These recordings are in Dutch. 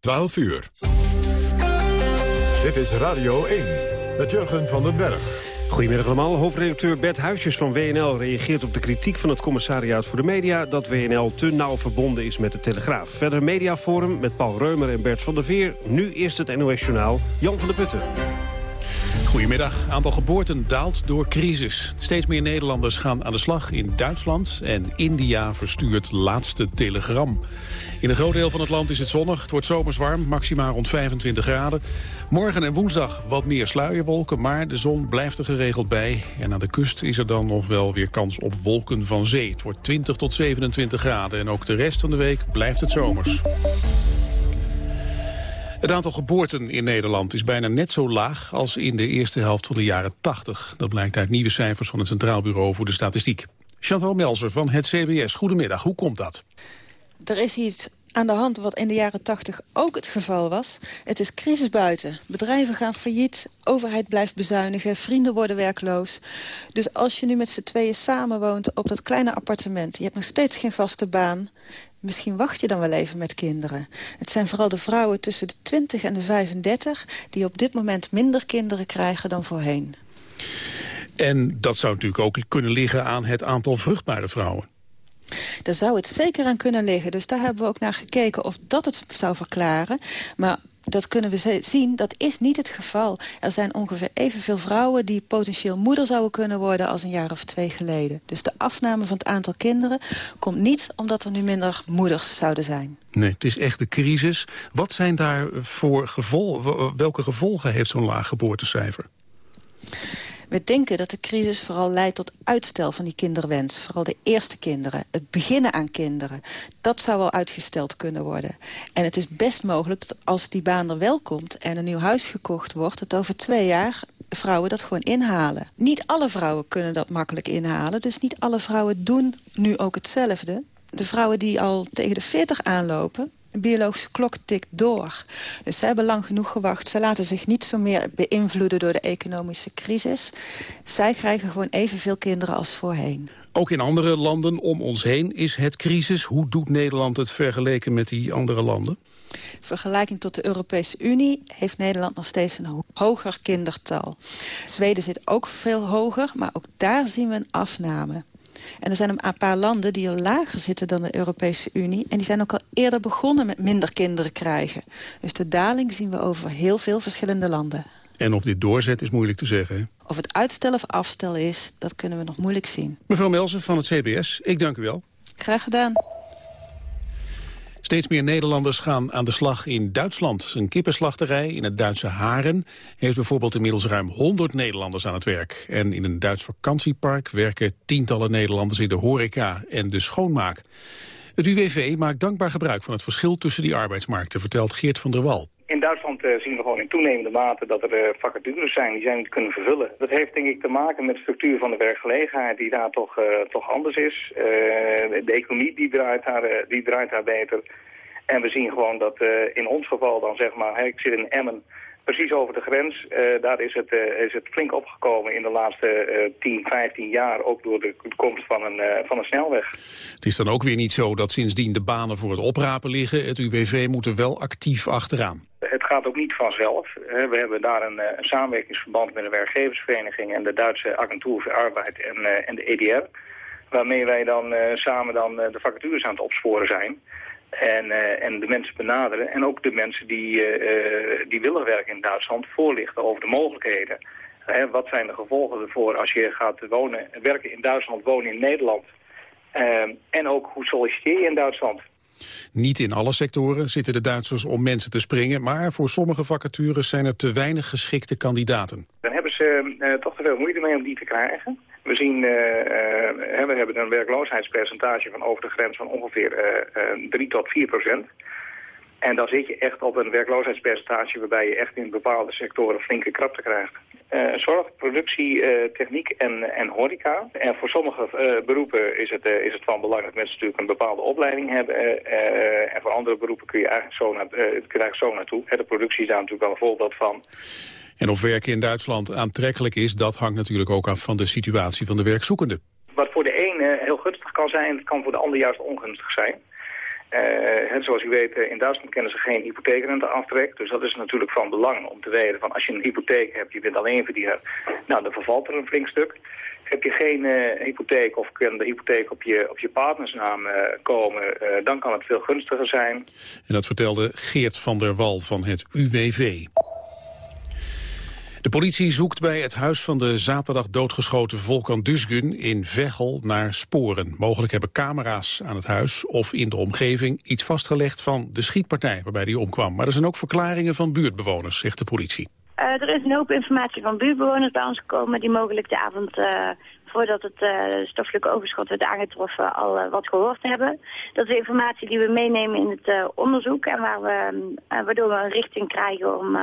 12 uur. Dit is Radio 1 met Jurgen van den Berg. Goedemiddag allemaal. Hoofdredacteur Bert Huisjes van WNL reageert op de kritiek van het commissariaat voor de media... dat WNL te nauw verbonden is met de Telegraaf. Verder mediaforum met Paul Reumer en Bert van der Veer. Nu eerst het NOS Journaal. Jan van der Putten. Goedemiddag. Aantal geboorten daalt door crisis. Steeds meer Nederlanders gaan aan de slag in Duitsland... en India verstuurt laatste telegram. In een groot deel van het land is het zonnig. Het wordt zomers warm, maximaal rond 25 graden. Morgen en woensdag wat meer sluierwolken, maar de zon blijft er geregeld bij. En aan de kust is er dan nog wel weer kans op wolken van zee. Het wordt 20 tot 27 graden en ook de rest van de week blijft het zomers. Het aantal geboorten in Nederland is bijna net zo laag als in de eerste helft van de jaren 80. Dat blijkt uit nieuwe cijfers van het Centraal Bureau voor de Statistiek. Chantal Melzer van het CBS, goedemiddag. Hoe komt dat? Er is iets aan de hand wat in de jaren 80 ook het geval was. Het is crisis buiten. Bedrijven gaan failliet, overheid blijft bezuinigen, vrienden worden werkloos. Dus als je nu met z'n tweeën samenwoont op dat kleine appartement... je hebt nog steeds geen vaste baan... Misschien wacht je dan wel even met kinderen. Het zijn vooral de vrouwen tussen de 20 en de 35... die op dit moment minder kinderen krijgen dan voorheen. En dat zou natuurlijk ook kunnen liggen aan het aantal vruchtbare vrouwen. Daar zou het zeker aan kunnen liggen. Dus daar hebben we ook naar gekeken of dat het zou verklaren. Maar dat kunnen we zien, dat is niet het geval. Er zijn ongeveer evenveel vrouwen die potentieel moeder zouden kunnen worden als een jaar of twee geleden. Dus de afname van het aantal kinderen komt niet omdat er nu minder moeders zouden zijn. Nee, het is echt de crisis. Wat zijn daar voor gevolgen? Welke gevolgen heeft zo'n laag geboortecijfer? We denken dat de crisis vooral leidt tot uitstel van die kinderwens. Vooral de eerste kinderen, het beginnen aan kinderen. Dat zou wel uitgesteld kunnen worden. En het is best mogelijk dat als die baan er wel komt... en een nieuw huis gekocht wordt, dat over twee jaar vrouwen dat gewoon inhalen. Niet alle vrouwen kunnen dat makkelijk inhalen. Dus niet alle vrouwen doen nu ook hetzelfde. De vrouwen die al tegen de 40 aanlopen biologische klok tikt door. Dus ze hebben lang genoeg gewacht. Ze laten zich niet zo meer beïnvloeden door de economische crisis. Zij krijgen gewoon evenveel kinderen als voorheen. Ook in andere landen om ons heen is het crisis. Hoe doet Nederland het vergeleken met die andere landen? Vergelijking tot de Europese Unie heeft Nederland nog steeds een hoger kindertal. Zweden zit ook veel hoger, maar ook daar zien we een afname. En er zijn een paar landen die al lager zitten dan de Europese Unie. En die zijn ook al eerder begonnen met minder kinderen krijgen. Dus de daling zien we over heel veel verschillende landen. En of dit doorzet is moeilijk te zeggen. Of het uitstel of afstellen is, dat kunnen we nog moeilijk zien. Mevrouw Melzen van het CBS, ik dank u wel. Graag gedaan. Steeds meer Nederlanders gaan aan de slag in Duitsland. Een kippenslachterij in het Duitse Haren heeft bijvoorbeeld inmiddels ruim 100 Nederlanders aan het werk. En in een Duits vakantiepark werken tientallen Nederlanders in de horeca en de schoonmaak. Het UWV maakt dankbaar gebruik van het verschil tussen die arbeidsmarkten, vertelt Geert van der Wal. In Duitsland uh, zien we gewoon in toenemende mate dat er uh, vacatures zijn die zij niet kunnen vervullen. Dat heeft denk ik te maken met de structuur van de werkgelegenheid die daar toch, uh, toch anders is. de economie die draait, daar, die draait daar beter. En we zien gewoon dat in ons geval dan zeg maar, ik zit in Emmen, precies over de grens. Daar is het, is het flink opgekomen in de laatste uh, 10, 15 jaar, ook door de komst van een, van een snelweg. Het is dan ook weer niet zo dat sindsdien de banen voor het oprapen liggen. Het UWV moet er wel actief achteraan. Gaat ook niet vanzelf. We hebben daar een, een samenwerkingsverband met de werkgeversvereniging en de Duitse Agentuur voor Arbeid en, en de EDR. Waarmee wij dan samen dan, de vacatures aan het opsporen zijn. En, en de mensen benaderen. En ook de mensen die, die willen werken in Duitsland voorlichten over de mogelijkheden. Wat zijn de gevolgen ervoor als je gaat wonen, werken in Duitsland, wonen in Nederland? en ook hoe solliciteer je in Duitsland? Niet in alle sectoren zitten de Duitsers om mensen te springen... maar voor sommige vacatures zijn er te weinig geschikte kandidaten. Dan hebben ze toch te veel moeite mee om die te krijgen. We zien, eh, eh, we hebben een werkloosheidspercentage van over de grens van ongeveer 3 eh, tot 4 procent. En dan zit je echt op een werkloosheidspercentage waarbij je echt in bepaalde sectoren flinke krapte krijgt. Uh, zorg, productie, uh, techniek en, en horeca. En voor sommige uh, beroepen is het, is het van belang dat mensen natuurlijk een bepaalde opleiding hebben. en voor andere beroepen kun je eigenlijk zo, naar, kun je eigenlijk zo naartoe. de productie is daar natuurlijk wel een voorbeeld van. En of werken in Duitsland aantrekkelijk is, dat hangt natuurlijk ook af van de situatie van de werkzoekende. Wat voor de ene heel gunstig kan zijn, kan voor de ander juist ongunstig zijn. Uh, zoals u weet, in Duitsland kennen ze geen hypotheekrenteaftrek. Dus dat is natuurlijk van belang om te weten van als je een hypotheek hebt, je bent alleen verdiener, nou dan vervalt er een flink stuk. Heb je geen uh, hypotheek of kan de hypotheek op je, op je partnersnaam komen, dan kan het veel gunstiger zijn. En dat vertelde Geert van der Wal van het UWV. De politie zoekt bij het huis van de zaterdag doodgeschoten Volkan Dusgun in Veghel naar sporen. Mogelijk hebben camera's aan het huis of in de omgeving iets vastgelegd van de schietpartij waarbij hij omkwam. Maar er zijn ook verklaringen van buurtbewoners, zegt de politie. Uh, er is een hoop informatie van buurtbewoners bij ons gekomen die mogelijk de avond uh, voordat het uh, stoffelijke overschot werd aangetroffen al wat gehoord hebben. Dat is informatie die we meenemen in het onderzoek en waar we, waardoor we een richting krijgen om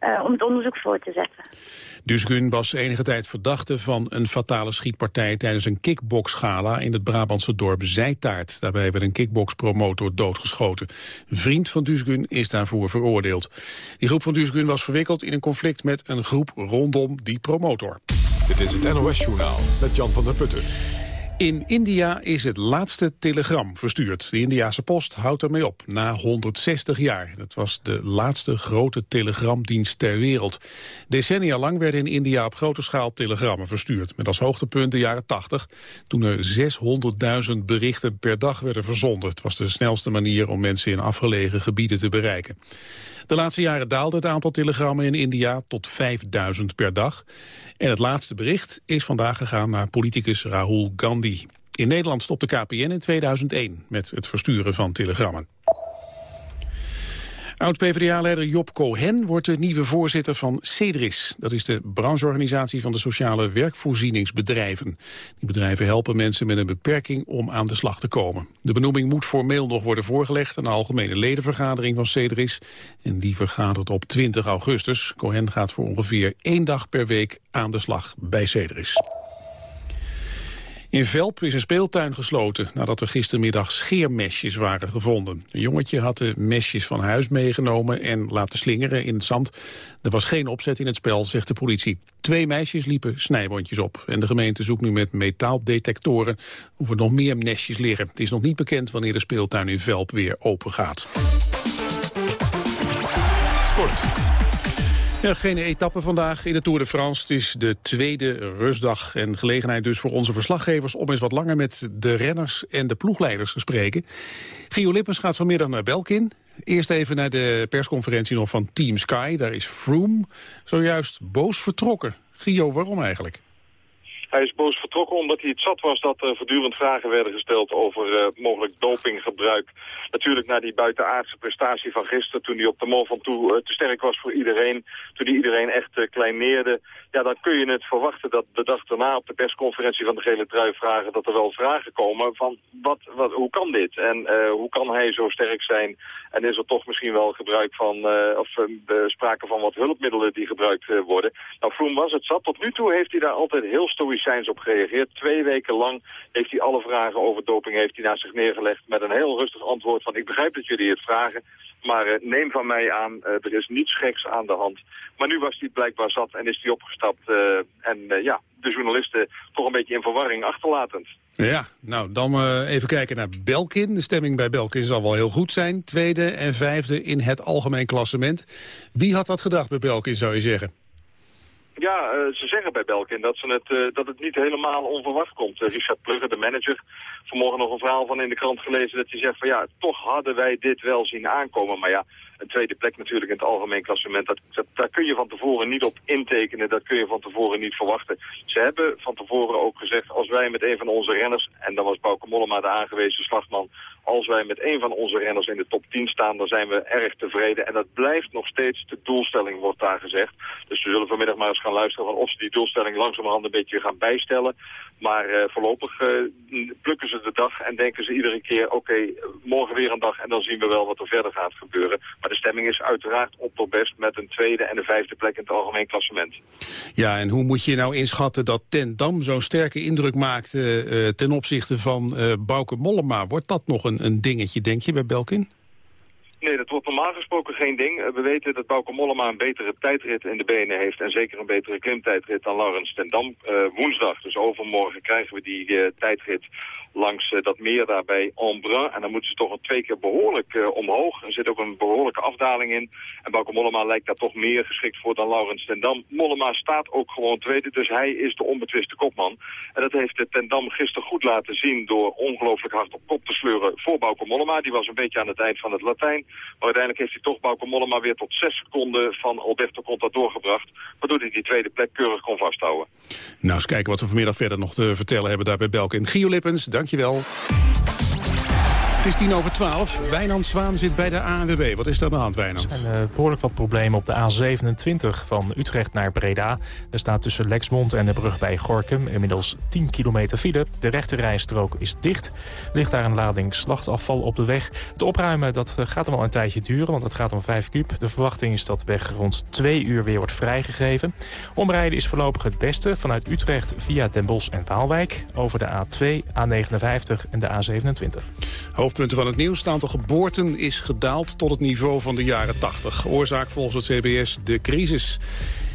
uh, om het onderzoek voor te zetten. Dusgun was enige tijd verdachte van een fatale schietpartij tijdens een kickboxgala in het Brabantse dorp Zijtaart. Daarbij werd een kickboxpromotor doodgeschoten. Een vriend van Dusgun is daarvoor veroordeeld. Die groep van Dusgun was verwikkeld in een conflict met een groep rondom die promotor. Dit is het NOS Journaal met Jan van der Putten. In India is het laatste telegram verstuurd. De Indiase post houdt ermee op, na 160 jaar. Dat was de laatste grote telegramdienst ter wereld. Decennia lang werden in India op grote schaal telegrammen verstuurd. Met als hoogtepunt de jaren 80, toen er 600.000 berichten per dag werden verzonden. Het was de snelste manier om mensen in afgelegen gebieden te bereiken. De laatste jaren daalde het aantal telegrammen in India tot 5000 per dag. En het laatste bericht is vandaag gegaan naar politicus Rahul Gandhi. In Nederland stopte KPN in 2001 met het versturen van telegrammen. Oud-PVDA-leider Job Cohen wordt de nieuwe voorzitter van CEDRIS. Dat is de brancheorganisatie van de sociale werkvoorzieningsbedrijven. Die bedrijven helpen mensen met een beperking om aan de slag te komen. De benoeming moet formeel nog worden voorgelegd aan de algemene ledenvergadering van CEDRIS. En die vergadert op 20 augustus. Cohen gaat voor ongeveer één dag per week aan de slag bij CEDRIS. In Velp is een speeltuin gesloten nadat er gistermiddag scheermesjes waren gevonden. Een jongetje had de mesjes van huis meegenomen en laten slingeren in het zand. Er was geen opzet in het spel, zegt de politie. Twee meisjes liepen snijbondjes op. En de gemeente zoekt nu met metaaldetectoren of er nog meer mesjes liggen. Het is nog niet bekend wanneer de speeltuin in Velp weer open gaat. Sport. Ja, geen etappe vandaag in de Tour de France. Het is de tweede rustdag en gelegenheid dus voor onze verslaggevers... om eens wat langer met de renners en de ploegleiders te spreken. Gio Lippens gaat vanmiddag naar Belkin. Eerst even naar de persconferentie nog van Team Sky. Daar is Froome zojuist boos vertrokken. Gio, waarom eigenlijk? Hij is boos vertrokken omdat hij het zat was dat er voortdurend vragen werden gesteld over uh, mogelijk dopinggebruik. Natuurlijk na die buitenaardse prestatie van gisteren toen hij op de Mont Ventoux uh, te sterk was voor iedereen. Toen hij iedereen echt uh, kleineerde. Ja, dan kun je het verwachten dat de dag daarna op de persconferentie van de gele trui vragen dat er wel vragen komen van wat, wat, hoe kan dit? En hoe kan hij zo sterk zijn? En is er toch misschien wel gebruik van, of sprake van wat hulpmiddelen die gebruikt worden? Nou, Froome was het zat. Tot nu toe heeft hij daar altijd heel stoïcijns stoïcijns op gereageerd. Twee weken lang heeft hij alle vragen over doping heeft hij naast zich neergelegd met een heel rustig antwoord van ik begrijp dat jullie het vragen, maar uh, neem van mij aan, uh, er is niets geks aan de hand. Maar nu was hij blijkbaar zat en is hij opgestapt uh, en ja, de journalisten toch een beetje in verwarring achterlatend. Ja, nou dan even kijken naar Belkin. De stemming bij Belkin zal wel heel goed zijn. Tweede en vijfde in het algemeen klassement. Wie had dat gedacht bij Belkin, zou je zeggen? Ja, uh, ze zeggen bij Belkin dat, ze het, uh, dat het niet helemaal onverwacht komt. Uh, Richard Plugge, de manager, vanmorgen nog een verhaal van in de krant gelezen... dat hij zegt van ja, toch hadden wij dit wel zien aankomen. Maar ja, een tweede plek natuurlijk in het algemeen klassement. Dat, dat, daar kun je van tevoren niet op intekenen, dat kun je van tevoren niet verwachten. Ze hebben van tevoren ook gezegd, als wij met een van onze renners... en dan was Bauke Mollema de aangewezen slagman... als wij met een van onze renners in de top 10 staan, dan zijn we erg tevreden. En dat blijft nog steeds de doelstelling, wordt daar gezegd. Dus we zullen vanmiddag maar eens gaan luisteren van of ze die doelstelling langzamerhand een beetje gaan bijstellen. Maar uh, voorlopig uh, plukken ze de dag en denken ze iedere keer, oké, morgen weer een dag en dan zien we wel wat er verder gaat gebeuren. Maar de stemming is uiteraard op tot best met een tweede en een vijfde plek in het algemeen klassement. Ja, en hoe moet je nou inschatten dat Ten Dam zo'n sterke indruk maakt uh, ten opzichte van Bouke Mollema? Wordt dat nog een, een dingetje, denk je, bij Belkin? Nee, dat wordt normaal gesproken geen ding. Eh, we weten dat Bauke Mollema een betere tijdrit in de benen heeft... en zeker een betere klimtijdrit dan Laurens ten Dam. Uh, woensdag, dus overmorgen, krijgen we die uh, tijdrit langs dat meer daar bij. En dan moeten ze toch een twee keer behoorlijk omhoog. Er zit ook een behoorlijke afdaling in. En Bauke Mollema lijkt daar toch meer geschikt voor dan Laurens ten Dam. Mollema staat ook gewoon tweede, dus hij is de onbetwiste kopman. En dat heeft ten Dam gisteren goed laten zien door ongelooflijk hard op kop te sleuren voor Bauke Mollema. Die was een beetje aan het eind van het Latijn. Maar uiteindelijk heeft hij toch Bauke Mollema weer tot zes seconden van Alberto Contador gebracht. Waardoor hij die tweede plek keurig kon vasthouden. Nou, eens kijken wat we vanmiddag verder nog te vertellen hebben daar bij Belkin. Gio Lippens, dankjewel. Het is tien over twaalf. Wijnand Zwaan zit bij de ANWB. Wat is er aan de hand, Wijnand? Er zijn uh, behoorlijk wat problemen op de A27 van Utrecht naar Breda. Er staat tussen Lexmond en de brug bij Gorkum inmiddels 10 kilometer file. De rechte rijstrook is dicht. Er ligt daar een lading slachtafval op de weg. Het opruimen dat eh, gaat hem al een tijdje duren, want het gaat om 5 kuub. De verwachting is dat de weg rond 2 uur weer wordt vrijgegeven. Omrijden is voorlopig het beste vanuit Utrecht via Den Bosch en Waalwijk... over de A2, A59 en de A27. Hoofdpunten van het nieuws. Het aantal geboorten is gedaald tot het niveau van de jaren 80. Oorzaak volgens het CBS de crisis.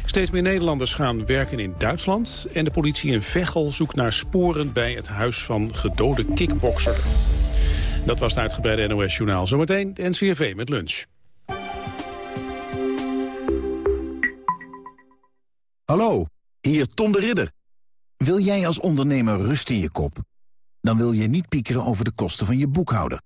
Steeds meer Nederlanders gaan werken in Duitsland... en de politie in Veghel zoekt naar sporen bij het huis van gedode kickbokser. Dat was het uitgebreide NOS-journaal. Zometeen de NCRV met lunch. Hallo, hier Tom de Ridder. Wil jij als ondernemer rust in je kop? Dan wil je niet piekeren over de kosten van je boekhouder.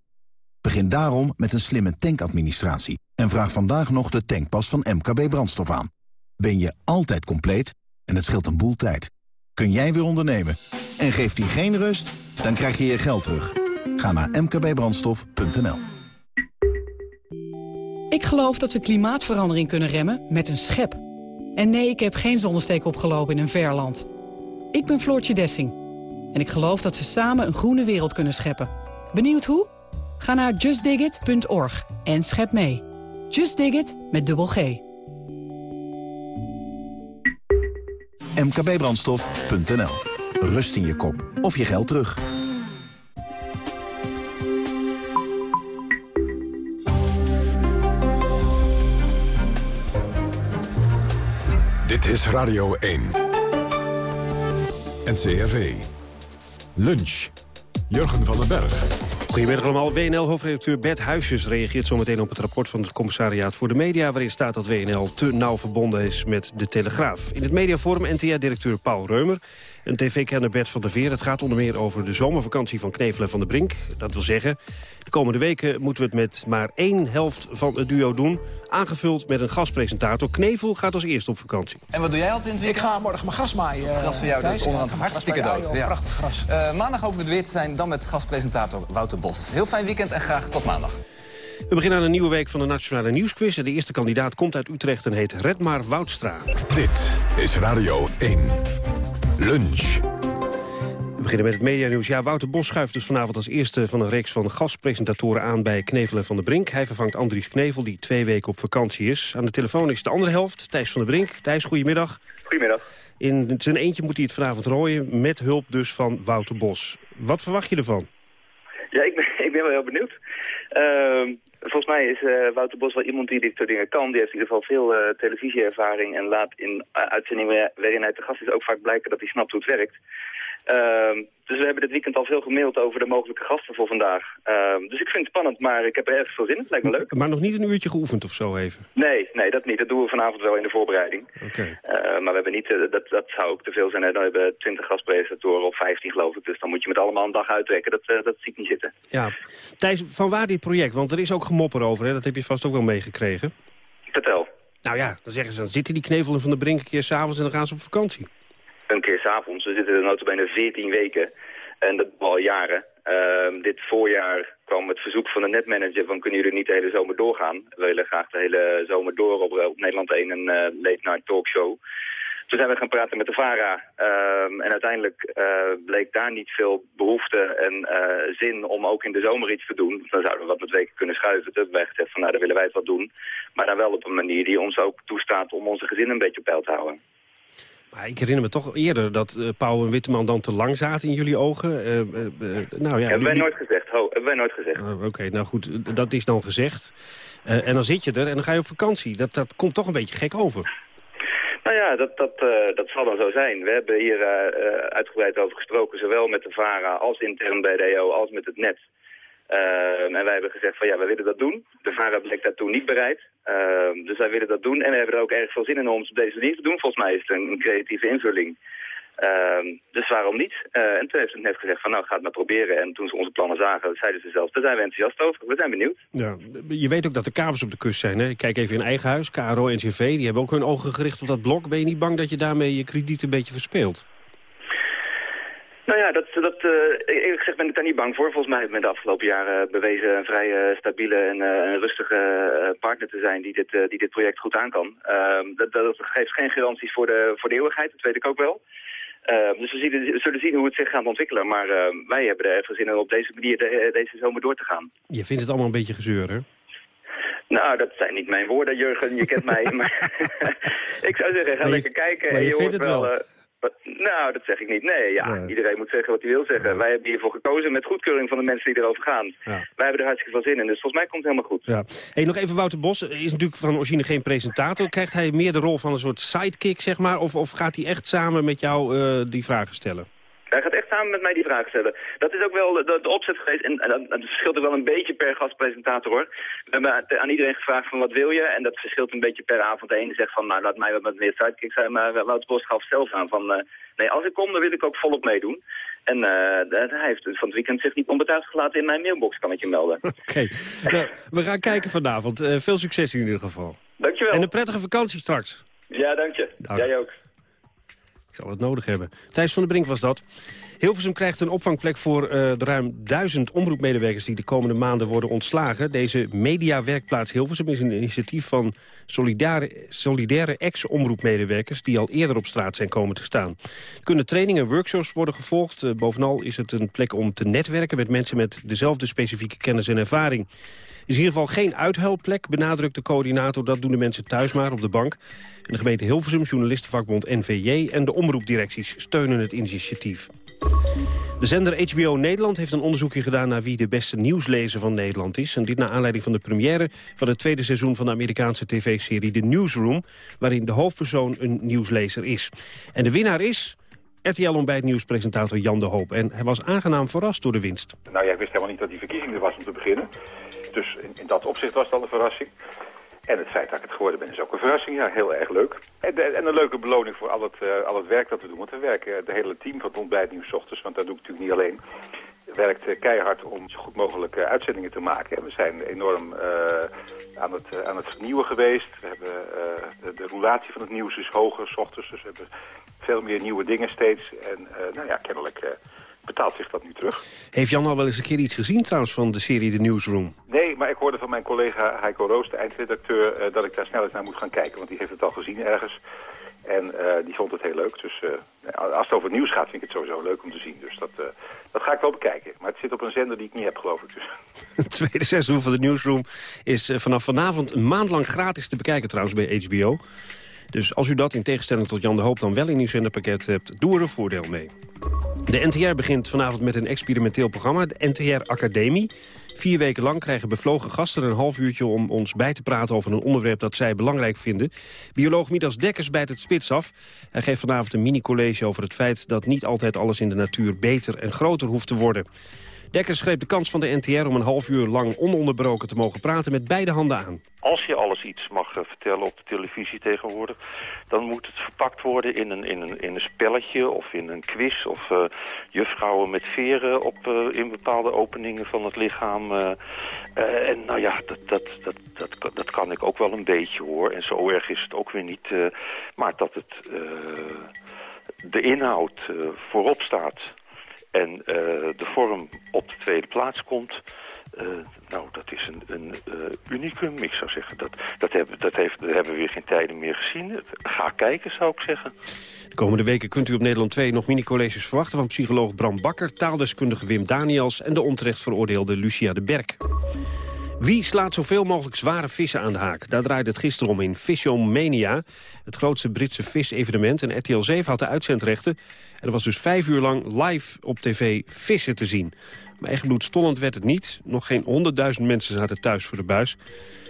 Begin daarom met een slimme tankadministratie en vraag vandaag nog de tankpas van MKB Brandstof aan. Ben je altijd compleet en het scheelt een boel tijd. Kun jij weer ondernemen en geeft die geen rust, dan krijg je je geld terug. Ga naar mkbbrandstof.nl Ik geloof dat we klimaatverandering kunnen remmen met een schep. En nee, ik heb geen zonnesteek opgelopen in een verland. Ik ben Floortje Dessing. En ik geloof dat we samen een groene wereld kunnen scheppen. Benieuwd hoe? Ga naar justdigit.org en schep mee. Just Dig It met dubbel G. mkbbrandstof.nl. Rust in je kop of je geld terug. Dit is Radio 1. NCRV. Lunch. Jurgen van den Berg. Goedemiddag allemaal. WNL-hoofdredacteur Bert Huisjes reageert zometeen op het rapport van het Commissariaat voor de Media... waarin staat dat WNL te nauw verbonden is met de Telegraaf. In het mediaforum NTR-directeur Paul Reumer en tv-kenner Bert van der Veer. Het gaat onder meer over de zomervakantie van Knevelen van de Brink. Dat wil zeggen, de komende weken moeten we het met maar één helft van het duo doen. Aangevuld met een gastpresentator. Knevel gaat als eerste op vakantie. En wat doe jij altijd in het weekend? Ik ga morgen mijn gras maaien. Uh, gras voor jou, dat is onderhand hartstikke dood. Ja. Prachtig gras. Uh, maandag hopen we weer te zijn, dan met gastpresentator Wouter Bos. Heel fijn weekend en graag tot maandag. We beginnen aan een nieuwe week van de Nationale Nieuwsquiz. En de eerste kandidaat komt uit Utrecht en heet Redmar Woudstra. Dit is Radio 1. Lunch. We beginnen met het medianieuws. Ja, Wouter Bos schuift dus vanavond als eerste van een reeks van gastpresentatoren aan bij Knevel en Van der Brink. Hij vervangt Andries Knevel, die twee weken op vakantie is. Aan de telefoon is de andere helft, Thijs van der Brink. Thijs, goedemiddag. Goedemiddag. In zijn eentje moet hij het vanavond rooien, met hulp dus van Wouter Bos. Wat verwacht je ervan? Ja, ik ben, ik ben wel heel benieuwd. Uh, volgens mij is uh, Wouter Bos wel iemand die dit soort dingen kan. Die heeft in ieder geval veel uh, televisieervaring en laat in uh, uitzendingen waarin hij te gast is ook vaak blijken dat hij snapt hoe het werkt. Uh, dus we hebben dit weekend al veel gemaild over de mogelijke gasten voor vandaag. Uh, dus ik vind het spannend, maar ik heb er erg veel zin in. Het lijkt me leuk. Maar nog niet een uurtje geoefend of zo even? Nee, nee dat niet. Dat doen we vanavond wel in de voorbereiding. Okay. Uh, maar we hebben niet, uh, dat, dat zou ook te veel zijn. Hè. Dan hebben we 20 gastpresentatoren of 15 geloof ik. Dus dan moet je met allemaal een dag uittrekken. Dat, dat zie ik niet zitten. Ja. Thijs, van waar dit project? Want er is ook gemopper over. Hè? Dat heb je vast ook wel meegekregen. Vertel. Nou ja, dan zeggen ze, dan zitten die knevelen van de brink een keer s'avonds en dan gaan ze op vakantie een keer s'avonds. We zitten er notabene 14 weken. En dat al jaren. Uh, dit voorjaar kwam het verzoek van de netmanager van kunnen jullie niet de hele zomer doorgaan. We willen graag de hele zomer door op, op Nederland 1 een uh, late night talkshow. Toen zijn we gaan praten met de VARA. Uh, en uiteindelijk uh, bleek daar niet veel behoefte en zin om ook in de zomer iets te doen. Dan zouden we wat met weken kunnen schuiven. Toen hebben wij gezegd van nou, dan willen wij het wat doen. Maar dan wel op een manier die ons ook toestaat om onze gezin een beetje op peil te houden. Ik herinner me toch eerder dat uh, Pauw en Witteman dan te lang zaten in jullie ogen. Uh, uh, nou ja, hebben wij nooit gezegd. Ho, hebben wij nooit gezegd. Oké, okay, nou goed, dat is dan gezegd. en dan zit je er en dan ga je op vakantie. Dat, dat komt toch een beetje gek over. Nou ja, dat, dat, uh, dat zal dan zo zijn. We hebben hier uh, uitgebreid over gesproken, zowel met de VARA als intern bij de EO als met het net. En wij hebben gezegd van ja, wij willen dat doen. De VARA bleek daartoe niet bereid. dus wij willen dat doen en we hebben er ook erg veel zin in om het op deze manier te doen. Volgens mij is het een, creatieve invulling. Ehm, dus waarom niet? Uh, en toen heeft ze net gezegd van nou, ga het maar proberen. En toen ze onze plannen zagen, zeiden ze zelf, daar zijn we enthousiast over. We zijn benieuwd. Ja, je weet ook dat er kamers op de kust zijn. Hè? Kijk even in eigen huis, KRO, NCV, die hebben ook hun ogen gericht op dat blok. Ben je niet bang dat je daarmee je krediet een beetje verspeelt? Nou ja, dat, dat, uh, eerlijk gezegd ben ik daar niet bang voor. Volgens mij heeft men de afgelopen jaren bewezen een vrij uh, stabiele en uh, rustige partner te zijn die dit, die dit project goed aan kan. Ehm, dat, dat geeft geen garanties voor de, voor de eeuwigheid, dat weet ik ook wel. Uh, dus we, zien, we, zullen zien hoe het zich gaat ontwikkelen. Maar uh, wij hebben er even zin in om op deze manier de, deze zomer door te gaan. Je vindt het allemaal een beetje gezeur, hè? Nou, dat zijn niet mijn woorden, Jurgen. Je kent mij. maar ik zou zeggen, ga lekker kijken. Maar je, en je vindt het wel. wel nou, dat zeg ik niet. Nee, ja, iedereen moet zeggen wat hij wil zeggen. Wij hebben hiervoor gekozen met goedkeuring van de mensen die erover gaan. Wij hebben er hartstikke veel zin in, dus volgens mij komt het helemaal goed. Ja. Hey, nog even Wouter Bos, is natuurlijk van origine geen presentator. Krijgt hij meer de rol van een soort sidekick, zeg maar? Of, of gaat hij echt samen met jou uh, die vragen stellen? Hij gaat echt samen met mij die vraag stellen. Dat is ook wel de, de opzet geweest. En, en dat, verschilt ook wel een beetje per gastpresentator hoor. We hebben aan iedereen gevraagd van wat wil je? En dat verschilt een beetje per avond. De ene zegt van nou laat mij wat meer sidekick zijn. Maar uh, Wouter Bos gaf zelf aan van uh, nee als ik kom dan wil ik ook volop meedoen. En uh, hij heeft van het weekend zich niet onbetuigd gelaten in mijn mailbox, kan ik je melden. Oké, nou, we gaan kijken vanavond. veel succes in ieder geval. Dankjewel. En een prettige vakantie straks. Ja, dank je. Jij ook zal het nodig hebben. Thijs van der Brink was dat. Hilversum krijgt een opvangplek voor uh, de ruim duizend omroepmedewerkers... die de komende maanden worden ontslagen. Deze mediawerkplaats Hilversum is een initiatief van solidaire, solidaire ex-omroepmedewerkers... die al eerder op straat zijn komen te staan. Er kunnen trainingen en workshops worden gevolgd. Uh, bovenal is het een plek om te netwerken met mensen met dezelfde specifieke kennis en ervaring is in ieder geval geen uithuilplek, benadrukt de coördinator. Dat doen de mensen thuis maar op de bank. En de gemeente Hilversum, journalistenvakbond NVJ en de omroepdirecties steunen het initiatief. De zender HBO Nederland heeft een onderzoekje gedaan naar wie de beste nieuwslezer van Nederland is. En dit naar aanleiding van de première van het tweede seizoen van de Amerikaanse tv-serie The Newsroom, waarin de hoofdpersoon een nieuwslezer is. En de winnaar is RTL Nieuwspresentator Jan de Hoop. En hij was aangenaam verrast door de winst. Nou ja, ik wist helemaal niet dat die verkiezing er was om te beginnen. Dus in, in, dat opzicht was het al een verrassing. En het feit dat ik het geworden ben is ook een verrassing. Ja, heel erg leuk. En, en een leuke beloning voor al het, uh, al het werk dat we doen. Want we werken, het hele team van het ontbijtnieuws ochtends, want dat doe ik natuurlijk niet alleen, werkt uh, keihard om zo goed mogelijk uitzendingen te maken. En we zijn enorm aan, het, aan het vernieuwen geweest. We hebben, de, de roulatie van het nieuws is hoger, s ochtends. Dus we hebben veel meer nieuwe dingen steeds. En nou ja, kennelijk betaalt zich dat nu terug. Heeft Jan al wel eens een keer iets gezien trouwens van de serie The Newsroom? Nee, maar ik hoorde van mijn collega Heiko Roos, de eindredacteur, uh, dat ik daar snel eens naar moet gaan kijken. Want die heeft het al gezien ergens. En uh, die vond het heel leuk. Dus uh, als het over nieuws gaat, vind ik het sowieso leuk om te zien. Dus dat, dat ga ik wel bekijken. Maar het zit op een zender die ik niet heb, geloof ik. Dus. Het tweede seizoen van de Newsroom is vanaf vanavond een maand lang gratis te bekijken trouwens bij HBO. Dus als u dat in tegenstelling tot Jan de Hoop dan wel in uw zenderpakket hebt, doe er een voordeel mee. De NTR begint vanavond met een experimenteel programma, de NTR Academie. Vier weken lang krijgen bevlogen gasten een half uurtje om ons bij te praten over een onderwerp dat zij belangrijk vinden. Bioloog Midas Dekkers bijt het spits af. Hij geeft vanavond een mini-college over het feit dat niet altijd alles in de natuur beter en groter hoeft te worden. Dekkers greep de kans van de NTR om een half uur lang ononderbroken te mogen praten met beide handen aan. Als je alles iets mag eh, vertellen op de televisie tegenwoordig, dan moet het verpakt worden in een, in een, in een spelletje of in een quiz of uh, juffrouwen met veren op, uh, in bepaalde openingen van het lichaam. En nou ja, dat, dat, dat, dat, dat kan ik ook wel een beetje hoor. En zo erg is het ook weer niet. maar dat het de inhoud voorop staat en de vorm op de tweede plaats komt... nou, dat is een, een uh, unicum. Ik zou zeggen, dat, dat, hebben, dat, heeft, dat hebben we weer geen tijden meer gezien. Ga kijken, zou ik zeggen. De komende weken kunt u op Nederland 2 nog mini-colleges verwachten... van psycholoog Bram Bakker, taaldeskundige Wim Daniels... en de onterecht veroordeelde Lucia de Berk. Wie slaat zoveel mogelijk zware vissen aan de haak? Daar draaide het gisteren om in Fishomania. Het grootste Britse visevenement. En RTL 7 had de uitzendrechten. En er was dus vijf uur lang live op tv vissen te zien. Maar echt bloedstollend werd het niet. Nog geen honderdduizend mensen zaten thuis voor de buis.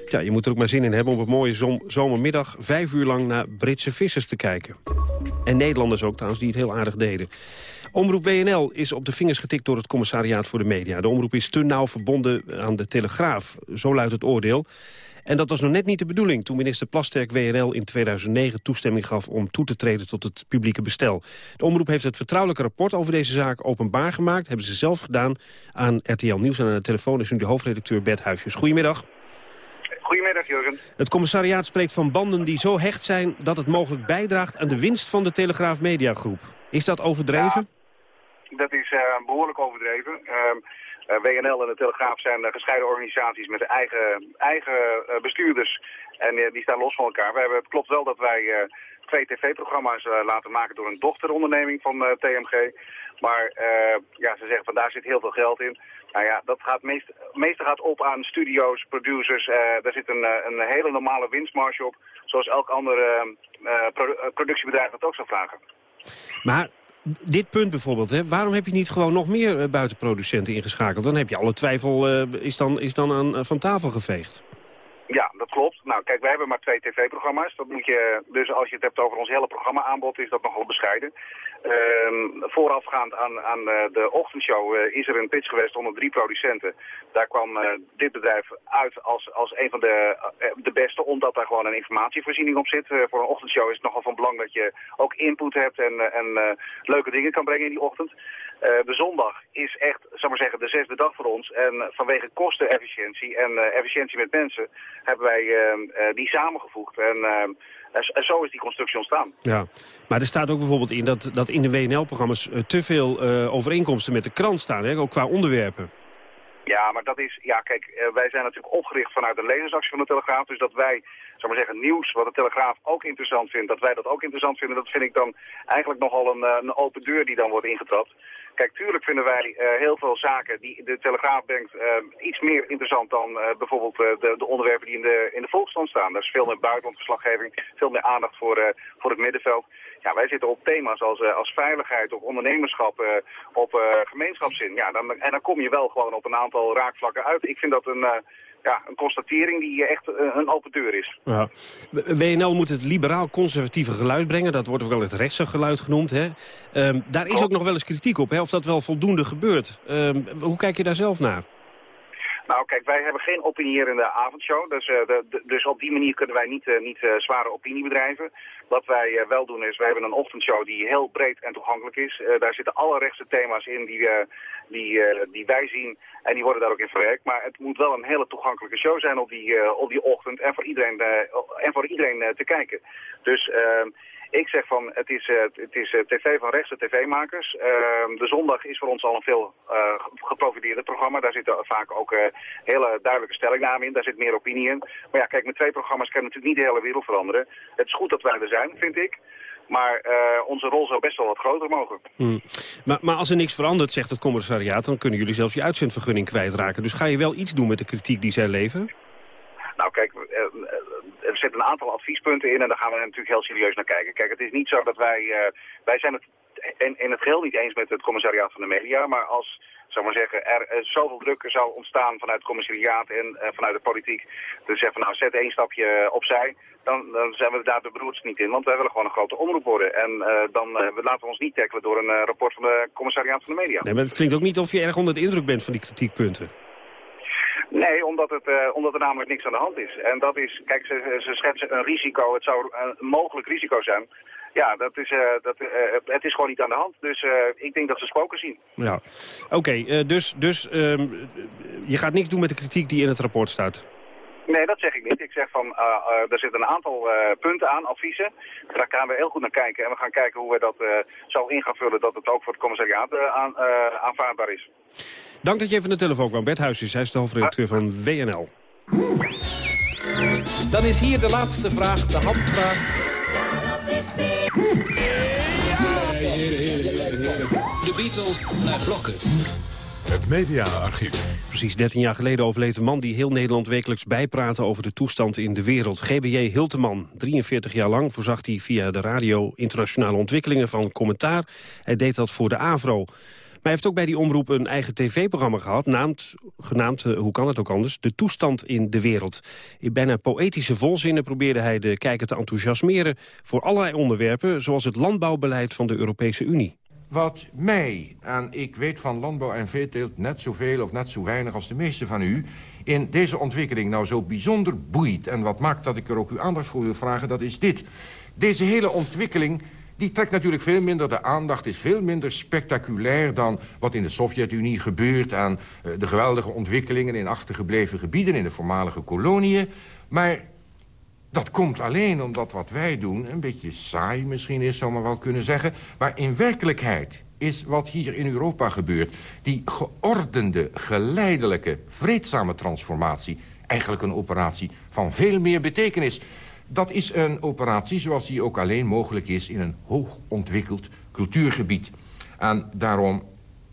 Ja, je moet er ook maar zin in hebben om op een mooie zom- zomermiddag... vijf uur lang naar Britse vissers te kijken. En Nederlanders ook trouwens, die het heel aardig deden. Omroep WNL is op de vingers getikt door het commissariaat voor de media. De omroep is te nauw verbonden aan de Telegraaf. Zo luidt het oordeel. En dat was nog net niet de bedoeling toen minister Plasterk WNL in 2009 toestemming gaf om toe te treden tot het publieke bestel. De omroep heeft het vertrouwelijke rapport over deze zaak openbaar gemaakt. Hebben ze zelf gedaan aan RTL Nieuws. En aan de telefoon is nu de hoofdredacteur Bert Huisjes. Goedemiddag. Goedemiddag, Jurgen. Het commissariaat spreekt van banden die zo hecht zijn dat het mogelijk bijdraagt aan de winst van de Telegraaf Mediagroep. Is dat overdreven? Dat is eh, behoorlijk overdreven. Eh, WNL en de Telegraaf zijn eh, gescheiden organisaties met eigen, eigen eh, bestuurders. En eh, die staan los van elkaar. We hebben, het klopt wel dat wij eh, twee tv-programma's eh, laten maken door een dochteronderneming van eh, TMG. Maar eh, ja, ze zeggen van daar zit heel veel geld in. Nou ja, dat gaat meest, meeste gaat op aan studio's, producers. eh, daar zit een, eh, een hele normale winstmarge op. Zoals elk ander eh, eh, pro- eh, productiebedrijf dat ook zou vragen. Maar dit punt bijvoorbeeld, hè, waarom heb je niet gewoon nog meer eh, buitenproducenten ingeschakeld? Dan heb je alle twijfel, eh, is dan, is dan aan, eh, van tafel geveegd. Ja, dat klopt. Nou, kijk, wij hebben maar twee tv-programma's. Dat moet je, dus als je het hebt over ons hele programma-aanbod, is dat nogal bescheiden. Ehm, voorafgaand aan, aan eh, de ochtendshow eh, is er een pitch geweest onder drie producenten. Daar kwam eh, dit bedrijf uit als, als een van de, de beste, omdat daar gewoon een informatievoorziening op zit. Voor een ochtendshow is het nogal van belang dat je ook input hebt en, en leuke dingen kan brengen in die ochtend. Eh, de zondag is echt, zal maar zeggen, de zesde dag voor ons. En vanwege kostenefficiëntie en eh, efficiëntie met mensen hebben wij eh, eh, die samengevoegd. En, eh, en zo is die constructie ontstaan. Ja, maar er staat ook bijvoorbeeld in dat, dat in de WNL-programma's te veel overeenkomsten met de krant staan, hè, ook qua onderwerpen. Ja, maar dat is, ja kijk, wij zijn natuurlijk opgericht vanuit de lezersactie van de Telegraaf. Dus dat wij, zal maar zeggen, nieuws wat de Telegraaf ook interessant vindt, dat wij dat ook interessant vinden, dat vind ik dan eigenlijk nogal een, eh, een open deur die dan wordt ingetrapt. Kijk, tuurlijk vinden wij eh, heel veel zaken die de Telegraaf denkt eh, iets meer interessant dan bijvoorbeeld de, de onderwerpen die in de, in de volksstand staan. Er is veel meer buitenlandverslaggeving, veel meer aandacht voor, voor het middenveld. Ja, wij zitten op thema's als, als veiligheid, op ondernemerschap, op gemeenschapszin. Ja, dan, en dan kom je wel gewoon op een aantal raakvlakken uit. Ik vind dat een, ja, een constatering die echt eh, een open deur is. Ja. WNL moet het liberaal-conservatieve geluid brengen. Dat wordt ook wel het rechtse geluid genoemd. Hè? Ehm, daar is ook nog wel eens kritiek op, hè, of dat wel voldoende gebeurt. Ehm, hoe kijk je daar zelf naar? Nou, kijk, wij hebben geen opinierende avondshow. Dus, eh, de- dus op die manier kunnen wij niet, eh, niet eh, zware opinie bedrijven. Wat wij wel doen is, wij hebben een ochtendshow die heel breed en toegankelijk is. Daar zitten alle rechtse thema's in die, die, die wij zien. En die worden daar ook in verwerkt. Maar het moet wel een hele toegankelijke show zijn op die, op die ochtend. En voor iedereen, en voor iedereen te kijken. Dus... ik zeg van, het is, eh, het is eh, tv van rechtse tv-makers. Ehm, de zondag is voor ons al een veel eh, geprofileerde programma. Daar zitten vaak ook hele duidelijke stellingnamen in. Daar zit meer opinie in. Maar ja, kijk, met twee programma's kan je natuurlijk niet de hele wereld veranderen. Het is goed dat wij er zijn, vind ik. Maar onze rol zou best wel wat groter mogen. Hm. Maar, maar als er niks verandert, zegt het commissariaat... dan kunnen jullie zelfs je uitzendvergunning kwijtraken. Dus ga je wel iets doen met de kritiek die zij leveren? Nou kijk, zitten een aantal adviespunten in en daar gaan we natuurlijk heel serieus naar kijken. Kijk, het is niet zo dat wij, eh, wij zijn het in, in het geheel niet eens met het commissariaat van de media, maar als zou maar zeggen, er eh, zoveel druk zou ontstaan vanuit het commissariaat en eh, vanuit de politiek. Dus zeggen van nou, zet één stapje opzij, dan, dan zijn we daar de niet in. Want wij willen gewoon een grote omroep worden. En dan laten we ons niet tackelen door een rapport van de commissariaat van de media. Nee, maar het klinkt ook niet of je erg onder de indruk bent van die kritiekpunten. Nee, omdat, het, eh, omdat er namelijk niks aan de hand is. En dat is, kijk, ze, ze schetsen een risico. Het zou een mogelijk risico zijn. Ja, dat is, eh, dat, eh, het is gewoon niet aan de hand. Dus ik denk dat ze spoken zien. Ja. Oké, dus, dus ehm, je gaat niks doen met de kritiek die in het rapport staat? Nee, dat zeg ik niet. Ik zeg van, eh, eh, er zitten een aantal eh, punten aan, adviezen. Daar gaan we heel goed naar kijken. En we gaan kijken hoe we dat eh, zo in gaan vullen dat het ook voor het commissariaat aan, eh, aanvaardbaar is. Dank dat je even naar de telefoon kwam. Bert Huisjes, hij is de hoofdredacteur van WNL. Dan is hier de laatste vraag, de handvraag. De Beatles naar blokken. Het mediaarchief. Precies 13 jaar geleden overleed een man die heel Nederland wekelijks bijpraatte over de toestand in de wereld. GBJ Hilteman. 43 jaar lang voorzag hij via de radio internationale ontwikkelingen van commentaar. Hij deed dat voor de AVRO. hij heeft ook bij die omroep een eigen tv-programma gehad... Naamd, genaamd, eh, hoe kan het ook anders, De Toestand in de Wereld. In bijna poëtische volzinnen probeerde hij de kijker te enthousiasmeren... voor allerlei onderwerpen, zoals het landbouwbeleid van de Europese Unie. Wat mij, en ik weet van landbouw en veeteelt net zoveel of net zo weinig als de meeste van u... in deze ontwikkeling nou zo bijzonder boeit... en wat maakt dat ik er ook uw aandacht voor wil vragen, dat is dit. Deze hele ontwikkeling die trekt natuurlijk veel minder de aandacht... is veel minder spectaculair dan wat in de Sovjet-Unie gebeurt... aan eh, de geweldige ontwikkelingen in achtergebleven gebieden... in de voormalige koloniën. Maar dat komt alleen omdat wat wij doen een beetje saai misschien is, zou maar wel kunnen zeggen. Maar in werkelijkheid is wat hier in Europa gebeurt... die geordende, geleidelijke, vreedzame transformatie... eigenlijk een operatie van veel meer betekenis. Dat is een operatie zoals die ook alleen mogelijk is... in een hoog ontwikkeld cultuurgebied. En daarom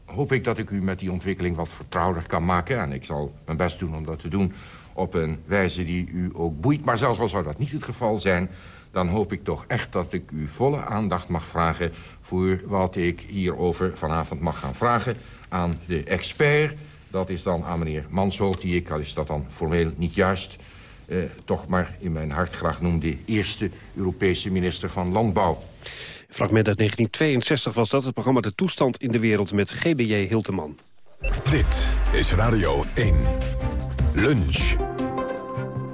hoop ik dat ik u met die ontwikkeling wat vertrouwder kan maken. En ik zal mijn best doen om dat te doen op een wijze die u ook boeit. Maar zelfs al zou dat niet het geval zijn... dan hoop ik toch echt dat ik u volle aandacht mag vragen... voor wat ik hierover vanavond mag gaan vragen aan de expert. Dat is dan aan meneer Mansholt, die ik, al is dat dan formeel niet juist... Eh, toch maar in mijn hart graag noemde eerste Europese minister van Landbouw. Fragment uit 1962 was dat, het programma De Toestand in de Wereld met GBJ Hilteman. Dit is Radio 1. Lunch.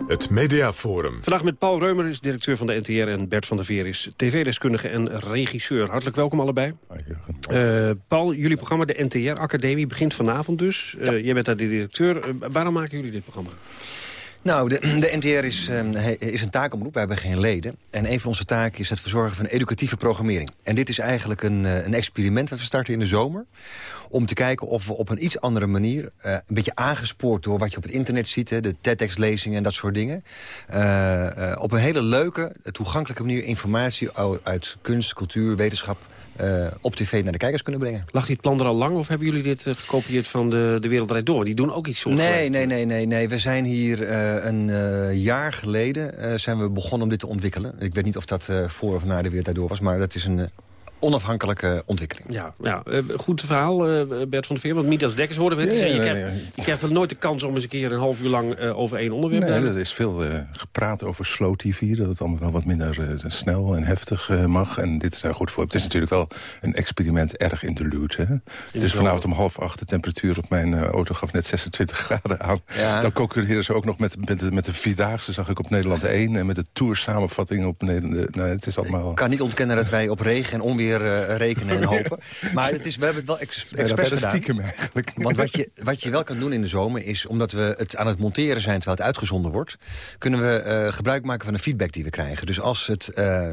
Het Mediaforum. Vandaag met Paul Reumer, is directeur van de NTR... en Bert van der Veer is tv-deskundige en regisseur. Hartelijk welkom allebei. Uh, Paul, jullie programma, de NTR-academie, begint vanavond dus. Uh, Jij bent daar de directeur. Uh, waarom maken jullie dit programma? Nou, de, de NTR is, uh, is een taakomroep. We hebben geen leden. En een van onze taken is het verzorgen van educatieve programmering. En dit is eigenlijk een, uh, een experiment dat we starten in de zomer. Om te kijken of we op een iets andere manier... Uh, een beetje aangespoord door wat je op het internet ziet... Hè, de TEDx-lezingen en dat soort dingen... op een hele leuke, toegankelijke manier informatie uit kunst, cultuur, wetenschap uh, op tv naar de kijkers kunnen brengen. Lag dit plan er al lang of hebben jullie dit uh, gekopieerd van de, de Wereld Door? Die doen ook iets soms. Nee, nee, nee, nee, nee. We zijn hier uh, een jaar geleden zijn we begonnen om dit te ontwikkelen. Ik weet niet of dat voor of na de Wereld Door was, maar dat is een onafhankelijke ontwikkeling. Ja, ja uh, goed verhaal, uh, Bert van der Veer. Want Midas Dekkers hoorden we het. Ja, je, krijgt, nee. je krijgt er nooit de kans om eens een keer een half uur lang uh, over één onderwerp te hebben. Er is veel gepraat over slow tv. Dat het allemaal wel wat minder snel en heftig mag. En dit is daar goed voor. Het is natuurlijk wel een experiment erg in de luwt. Het is vanavond om half acht. De temperatuur op mijn auto gaf net 26 graden aan. Ja. Dan concurreren ze ook nog met, met, de, met de Vierdaagse, zag ik op Nederland 1. En met de Tour samenvatting op Nederland. Nou, het is allemaal... Ik kan niet ontkennen dat wij op regen en onweer uh, rekenen en hopen. Maar het is, we hebben het wel ex expres gedaan. stiekem eigenlijk. Want wat je, wat je wel kan doen in de zomer is... omdat we het aan het monteren zijn terwijl het uitgezonden wordt... kunnen we uh, gebruik maken van de feedback die we krijgen. Dus als het uh,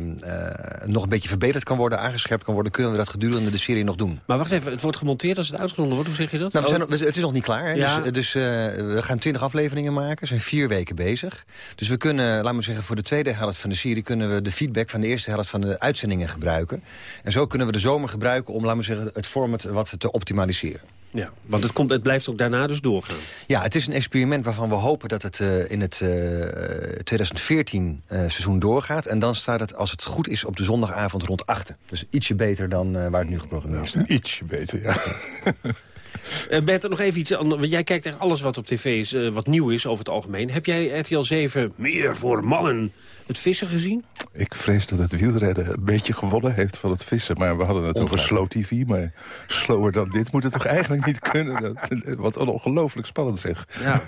nog een beetje verbeterd kan worden, aangescherpt kan worden... kunnen we dat gedurende de serie nog doen. Maar wacht even, het wordt gemonteerd als het uitgezonden wordt. Hoe zeg je dat? Nou, we zijn, we, het is nog niet klaar. Hè? Ja. Dus, dus we gaan twintig afleveringen maken. We zijn vier weken bezig. Dus we kunnen, laten we zeggen, voor de tweede helft van de serie... kunnen we de feedback van de eerste helft van de uitzendingen gebruiken. En zo kunnen we de zomer gebruiken om, laten we zeggen, het format wat te optimaliseren. Ja, want het, komt, het blijft ook daarna dus doorgaan. Ja, het is een experiment waarvan we hopen dat het uh, in het uh, 2014 uh, seizoen doorgaat. En dan staat het, als het goed is, op de zondagavond rond 8. Dus ietsje beter dan uh, waar het nu geprogrammeerd staat. Ietsje beter, ja. Uh, Bert, nog even iets anders. Want jij kijkt echt alles wat op tv is, uh, wat nieuw is over het algemeen. Heb jij RTL 7 meer voor mannen het vissen gezien? Ik vrees dat het wielrennen een beetje gewonnen heeft van het vissen. Maar we hadden het over slow tv. Maar slower dan dit moet het toch eigenlijk niet kunnen. Dat, wat ongelooflijk spannend zeg. Ja.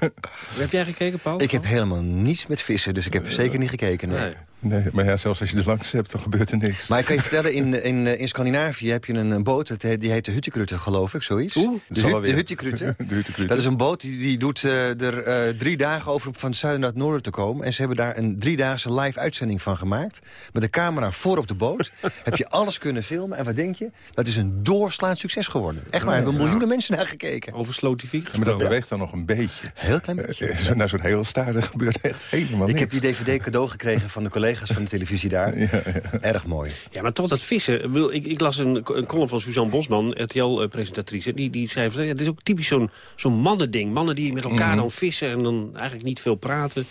heb jij gekeken, Paul? Ik heb helemaal niets met vissen, dus ik heb zeker niet gekeken. Nee. nee. Nee, maar ja, zelfs als je er langs hebt, dan gebeurt er niks. Maar ik kan je vertellen, in, in, in Scandinavië heb je een boot, die heet de Huttekrutte, geloof ik, zoiets. Oeh, de, hu de Huttekrutte. Dat is een boot die, die doet uh, er uh, drie dagen over van het zuiden naar het noorden te komen. En ze hebben daar een driedaagse live uitzending van gemaakt. Met de camera voor op de boot. heb je alles kunnen filmen. En wat denk je? Dat is een doorslaand succes geworden. Echt waar, hebben miljoenen mensen naar gekeken. Over Slow TV Maar dat beweegt dan nog een beetje. Heel klein beetje. Uh, naar zo'n heel staarde gebeurt echt helemaal Ik niks. heb die dvd cadeau gekregen van de collega collega's van de televisie daar. Erg mooi. Ja, maar toch dat vissen. Wil, ik, ik las een, een column van Suzanne Bosman, RTL-presentatrice. Die, die zei, van, ja, het is ook typisch zo'n zo'n mannending. Mannen die met elkaar Mhm. dan vissen en dan eigenlijk niet veel praten.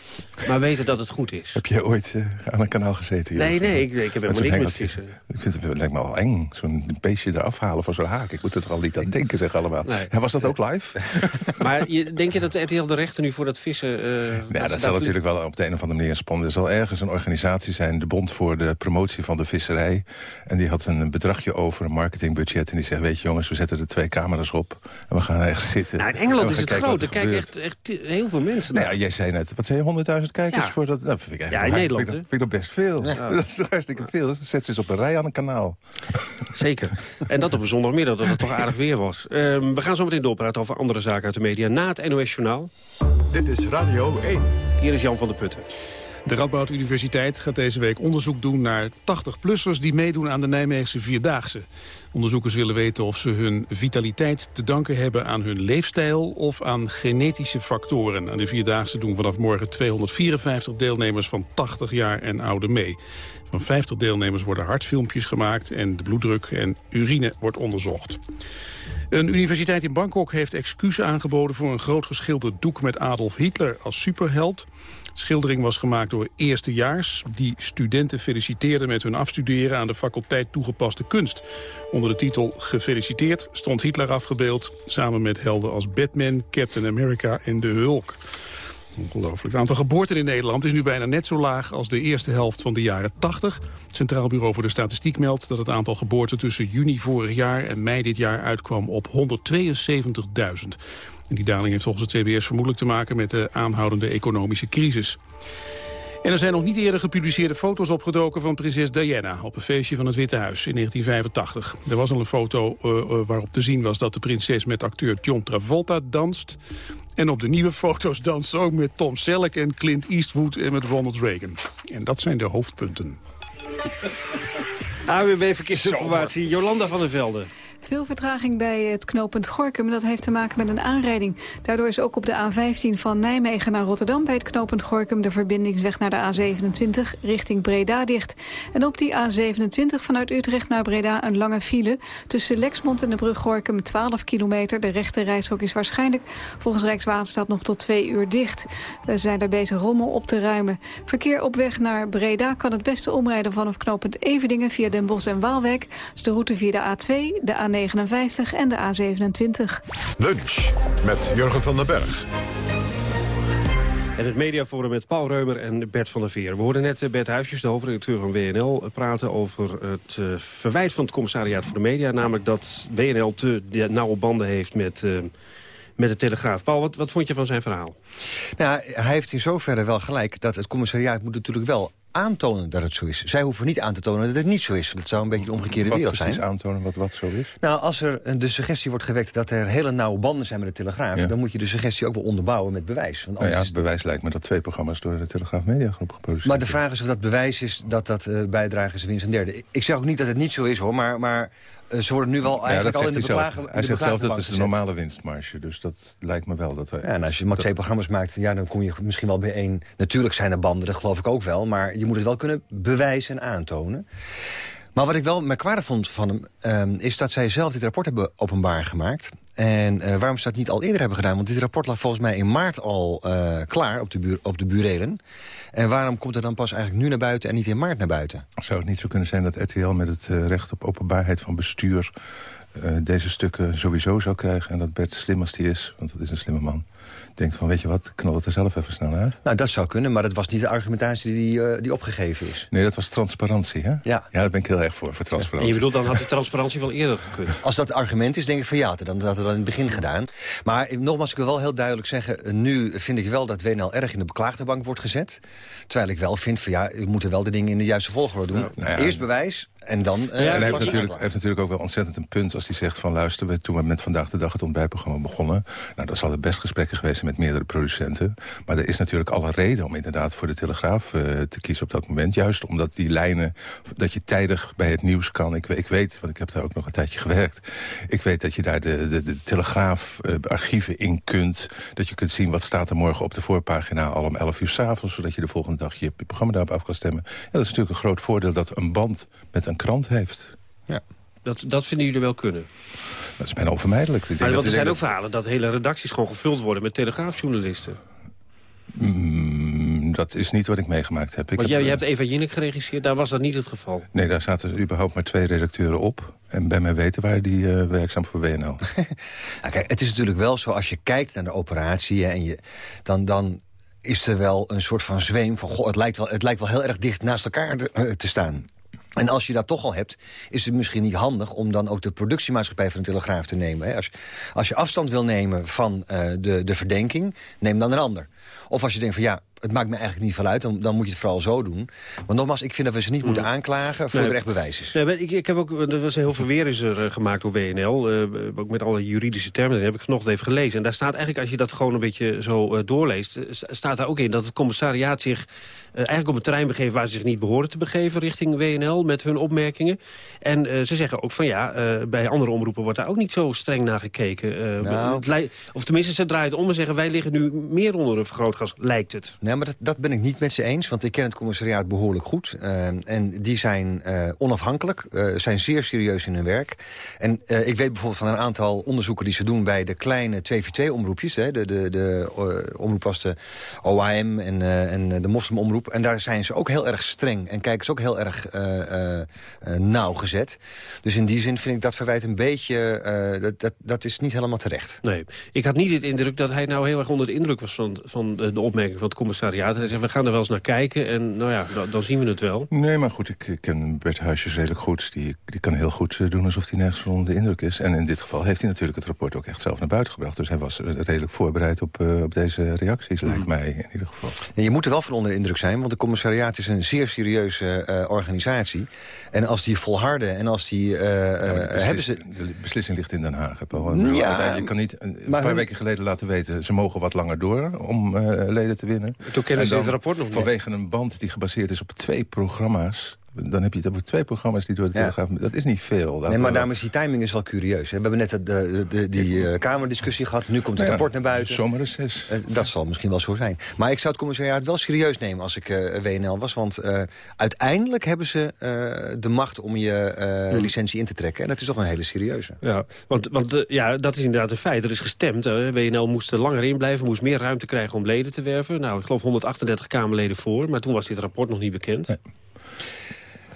Maar weten dat het goed is. Heb jij ooit eh, aan een kanaal gezeten? Nee, nee, ik- ik heb helemaal niks met vissen. Ik vind het, het lijkt me al eng, zo'n beestje eraf halen van zo'n haak. Ik moet er al niet aan denken, zeg allemaal. Nee. Ja, was dat ook live? Maar je, denk je dat RTL de rechten nu voor dat vissen... eh, Ja, dat zal natuurlijk wel op de een of andere manier spannend. Er zal ergens een organisatie zijn, de Bond voor de Promotie van de Visserij. En die had een bedragje over, een marketingbudget. En die zegt, weet je jongens, we zetten er twee camera's op. En we gaan ergens zitten. Nou, in En Engeland is het groot. Er kijken echt, echt heel veel mensen. Nou ja, jij zei net, wat zei je, 100.000 kijkers Ja. voor dat? Nou, vind ik Ja, in Nederland, vind, ik- hè? vind ik dat best veel. Ja. Dat is toch hartstikke veel. Zet ze eens op een rij aan een kanaal. Zeker. En dat op een zondagmiddag, dat het toch aardig weer was. Ehm, we gaan zo meteen doorpraten over andere zaken uit de media... na het NOS Journaal. Dit is Radio 1. Hier is Jan van der Putten. De Radboud Universiteit gaat deze week onderzoek doen naar 80-plussers die meedoen aan de Nijmeegse Vierdaagse. Onderzoekers willen weten of ze hun vitaliteit te danken hebben aan hun leefstijl of aan genetische factoren. Aan de Vierdaagse doen vanaf morgen 254 deelnemers van 80 jaar en ouder mee. Van 50 deelnemers worden hartfilmpjes gemaakt en de bloeddruk en urine wordt onderzocht. Een universiteit in Bangkok heeft excuus aangeboden voor een groot geschilderd doek met Adolf Hitler als superheld. De schildering was gemaakt door eerstejaars die studenten feliciteerden met hun afstuderen aan de faculteit toegepaste kunst. Onder de titel Gefeliciteerd stond Hitler afgebeeld samen met helden als Batman, Captain America en de Hulk. Ongelooflijk. Het aantal geboorten in Nederland is nu bijna net zo laag als de eerste helft van de jaren 80. Het Centraal Bureau voor de Statistiek meldt dat het aantal geboorten tussen juni vorig jaar en mei dit jaar uitkwam op 172.000. En die daling heeft volgens het CBS vermoedelijk te maken met de aanhoudende economische crisis. En er zijn nog niet eerder gepubliceerde foto's opgedoken van prinses Diana... op een feestje van het Witte Huis in 1985. Er was al een foto eh, eh, waarop te zien was dat de prinses met acteur John Travolta danst. En op de nieuwe foto's danst ze ook met Tom Selleck en Clint Eastwood en met Ronald Reagan. En dat zijn de hoofdpunten. AWB Verkeersinformatie, Jolanda van der Velde. Veel vertraging bij het knooppunt Gorkum. Dat heeft te maken met een aanrijding. Daardoor is ook op de A15 van Nijmegen naar Rotterdam... bij het knooppunt Gorkum de verbindingsweg naar de A27 richting Breda dicht. En op die A27 vanuit Utrecht naar Breda een lange file. Tussen Lexmond en de brug Gorkum 12 kilometer. De rechte reishok is waarschijnlijk volgens Rijkswaterstaat nog tot twee uur dicht. We zijn daar bezig rommel op te ruimen. Verkeer op weg naar Breda kan het beste omrijden vanaf knooppunt Evedingen... via Den Bosch en Waalwijk. Dus de route via de A2, de A59 en de A27. Lunch met Jurgen van den Berg. En het mediaforum met Paul Reumer en Bert van der Veer. We hoorden net eh, Bert Huisjes, de hoofdredacteur van WNL... eh, praten over het eh, verwijt van het commissariaat voor de media. Namelijk dat WNL te de nauwe banden heeft met, eh, met de Telegraaf. Paul, wat, wat vond je van zijn verhaal? Nou, hij heeft in zoverre wel gelijk dat het commissariaat moet natuurlijk wel aantonen dat het zo is. Zij hoeven niet aan te tonen dat het niet zo is. Het zou een beetje de omgekeerde Wat wereld zijn. precies aantonen wat wat zo is? Nou, als er een- de suggestie wordt gewekt dat er hele nauwe banden zijn met de Telegraaf... Ja. dan moet je de suggestie ook wel onderbouwen met bewijs. Want Nou ja, het bewijs lijkt me dat twee programma's door de Telegraaf Media Groep geproduceerd Maar de vraag is of dat bewijs is dat dat eh bijdrage is winst een derde. Ik zeg ook niet dat het niet zo is, hoor, maar, maar ze worden nu wel eigenlijk al in de beklagen Hij zegt zelf dat is de normale winstmarge. Dus dat lijkt me wel. Dat hij, Ja, en als je maar twee programma's maakt, ja, dan kom je misschien wel bij één. Natuurlijk zijn er banden, dat geloof ik ook wel. Maar je moet het wel kunnen bewijzen en aantonen. Maar wat ik wel merkwaardig vond van hem... ehm, is dat zij zelf dit rapport hebben openbaar gemaakt. En eh, waarom ze dat niet al eerder hebben gedaan? Want dit rapport lag volgens mij in maart al eh, klaar op de, op de burelen. En waarom komt het dan pas eigenlijk nu naar buiten en niet in maart naar buiten? Zou het niet zo kunnen zijn dat RTL met het eh, recht op openbaarheid van bestuur... deze stukken sowieso zou krijgen. En dat Bert, slim als die is, want dat is een slimme man... denkt van, weet je wat, knal het er zelf even snel uit. Nou, dat zou kunnen, maar dat was niet de argumentatie die, eh, die opgegeven is. Nee, dat was transparantie, hè? Ja. Ja, daar ben ik heel erg voor, voor En transparantie. je bedoelt, dan had de transparantie wel eerder gekund. Als dat argument is, denk ik van ja, dan dat we dat in het begin gedaan. Maar eh, nogmaals, ik wil wel heel duidelijk zeggen... eh, nu vind ik wel dat WNL erg in de beklaagde bank wordt gezet. Terwijl ik wel vind van ja, we moeten wel de dingen in de juiste volgorde doen. nou ja. Eerst bewijs En dan... en hij heeft, natuurlijk, hij heeft natuurlijk ook wel ontzettend een punt als hij zegt van... luister, we, toen we met Vandaag de Dag het ontbijtprogramma begonnen... nou, dat zal het best gesprekken geweest zijn met meerdere producenten. Maar er is natuurlijk alle reden om inderdaad voor de Telegraaf te kiezen op dat moment. Juist omdat die lijnen, dat je tijdig bij het nieuws kan. Ik, ik weet, want ik heb daar ook nog een tijdje gewerkt... ik weet dat je daar de, de, de Telegraaf-archieven in kunt. Dat je kunt zien wat staat er morgen op de voorpagina al om 11 uur s'avonds... zodat je de volgende dag je programma daarop af kan stemmen. Ja, dat is natuurlijk een groot voordeel dat een band met een krant heeft. Ja. Dat, dat vinden jullie wel kunnen? Dat is bijna onvermijdelijk. Maar, want er zijn ook verhalen dat hele redacties gewoon gevuld worden met telegraafjournalisten. Mm, dat is niet wat ik meegemaakt heb. Ik Want jij, je hebt Eva Jinnik geregisseerd, daar was dat niet het geval? Nee, daar zaten überhaupt maar twee redacteuren op. En bij mij weten waren die uh, werkzaam voor WNL. nou, kijk, het is natuurlijk wel zo, als je kijkt naar de operatie... en je, dan, dan is er wel een soort van zweem van... Goh, het, lijkt wel, het lijkt wel heel erg dicht naast elkaar te staan. En als je dat toch al hebt, is het misschien niet handig... om dan ook de productiemaatschappij van de Telegraaf te nemen. Als, als je afstand wil nemen van uh, de, de verdenking, neem dan een ander. Of als je denkt van ja, het maakt me eigenlijk niet veel uit, dan, dan moet je het vooral zo doen. Maar nogmaals, ik vind dat we ze niet moeten mm. aanklagen voor nee, er echt bewijs is. Nee, ik, ik heb ook, er was heel verweer is er gemaakt door WNL, uh, ook met alle juridische termen, dat heb ik vanochtend even gelezen. En daar staat eigenlijk, als je dat gewoon een beetje zo uh, doorleest, staat daar ook in dat het commissariaat zich uh, eigenlijk op een terrein begeeft waar ze zich niet behoren te begeven richting WNL met hun opmerkingen. En ze zeggen ook van ja, bij andere omroepen wordt daar ook niet zo streng naar gekeken. Nou. Of tenminste, ze draaien het om en zeggen wij liggen nu meer onder een vergrootgas, lijkt het. Nee, maar dat, dat ben ik niet met ze eens, want ik ken het commissariaat behoorlijk goed. Uh, en die zijn uh, onafhankelijk, uh, zijn zeer serieus in hun werk. En ik weet bijvoorbeeld van een aantal onderzoeken die ze doen... bij de kleine 2v2-omroepjes. De, de, de omroep de OAM en, en de moslimomroep. En daar zijn ze ook heel erg streng en kijken ze ook heel erg nauwgezet. Dus in die zin vind ik dat verwijt een beetje... dat, dat, dat is niet helemaal terecht. Nee, ik had niet het indruk dat hij nou heel erg onder de indruk was... van, van de opmerking van het commissariaat hij zegt, we gaan er wel eens naar kijken en nou ja, dan, dan zien we het wel. Nee, maar goed, ik, ken Bert Huisjes redelijk goed. Die, die kan heel goed eh, doen alsof hij nergens van onder de indruk is. En in dit geval heeft hij natuurlijk het rapport ook echt zelf naar buiten gebracht. Dus hij was redelijk voorbereid op, uh, op deze reacties, lijkt mm. mij in ieder geval. Ja, je moet er wel van onder de indruk zijn, want de commissariaat is een zeer serieuze uh, organisatie. En als die volharden en als die... Uh, ja, hebben ze... De beslissing ligt in Den Haag. Paul. Ja, je kan niet een, paar weken geleden laten weten... ze mogen wat langer door om leden te winnen. Toen kennen ze dit rapport nog niet. Vanwege een band die gebaseerd is op twee programma's dan heb je het over twee programma's die door de Telegraaf... Dat is niet veel. Nee, maar daarom is die timing is wel curieus. We hebben net de, de, de die uh, Kamerdiscussie gehad. Nu komt het rapport naar buiten. Zomerreces. Uh, dat zal misschien wel zo zijn. Maar ik zou het commissariaat wel serieus nemen als ik uh, WNL was. Want uiteindelijk hebben ze de macht om je hmm. licentie in te trekken. En dat is toch een hele serieuze. Ja, want, want ja, dat is inderdaad een feit. Er is gestemd. WNL moest er langer in blijven. Moest meer ruimte krijgen om leden te werven. Nou, ik geloof 138 Kamerleden voor. Maar toen was dit rapport nog niet bekend. Nee.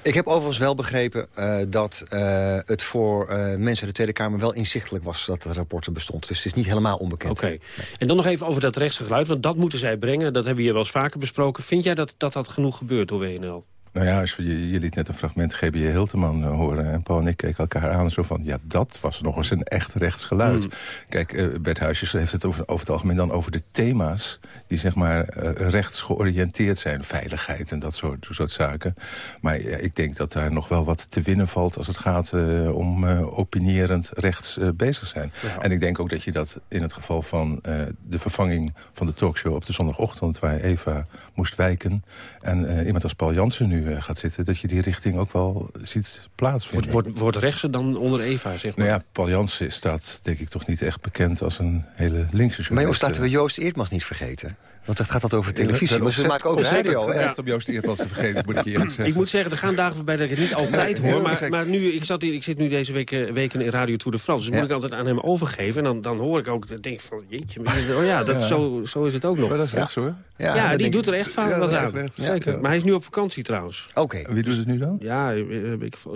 Ik heb overigens wel begrepen uh, dat uh, het voor uh, mensen uit de Tweede Kamer wel inzichtelijk was dat er bestond. Dus het is niet helemaal onbekend. Oké. En dan nog even over dat rechtse geluid, want dat moeten zij brengen. Dat hebben we hier wel eens vaker besproken. Vind jij dat dat, dat genoeg gebeurt door WNL? Nou ja, als je, je liet net een fragment GBJ Hilteman uh, horen. En Paul en ik keken elkaar aan zo van... ja, dat was nog eens een echt rechtsgeluid. Mm. Kijk, uh, Bert Huisjes heeft het over, over, het algemeen dan over de thema's... die zeg maar uh, rechts georiënteerd zijn. Veiligheid en dat soort, soort zaken. Maar ja, ik denk dat daar nog wel wat te winnen valt... als het gaat om opinierend rechts bezig zijn. Ja. En ik denk ook dat je dat in het geval van de vervanging... van de talkshow op de zondagochtend... waar Eva moest wijken... en iemand als Paul Jansen nu eh, gaat zitten... dat je die richting ook wel ziet plaatsvinden. Wordt, wordt, wordt rechtse dan onder Eva, zeg maar? Nou ja, Paul Jansen staat denk ik toch niet echt bekend als een hele linkse journalist. Maar jongens, laten we Joost Eerdmans niet vergeten. Want het gaat altijd over televisie, maar ze maken ook radio. Het echt om Joost Eerdmans te vergeten, moet ik je eerlijk zeggen. Ik moet zeggen, er gaan dagen voorbij dat ik het niet altijd hoor. Maar, maar nu, ik, zat, ik zit nu deze week, uh, weken in Radio Tour de France. Dus moet ik altijd aan hem overgeven. En dan, dan hoor ik ook, denk van, jeetje, oh ja, dat, Zo, zo is het ook nog. Maar dat is echt zo, hè? Ja, ja die doet er echt vaak wat aan. Zeker. Maar hij is nu op vakantie trouwens. Oké. Wie doet het nu dan? Ja,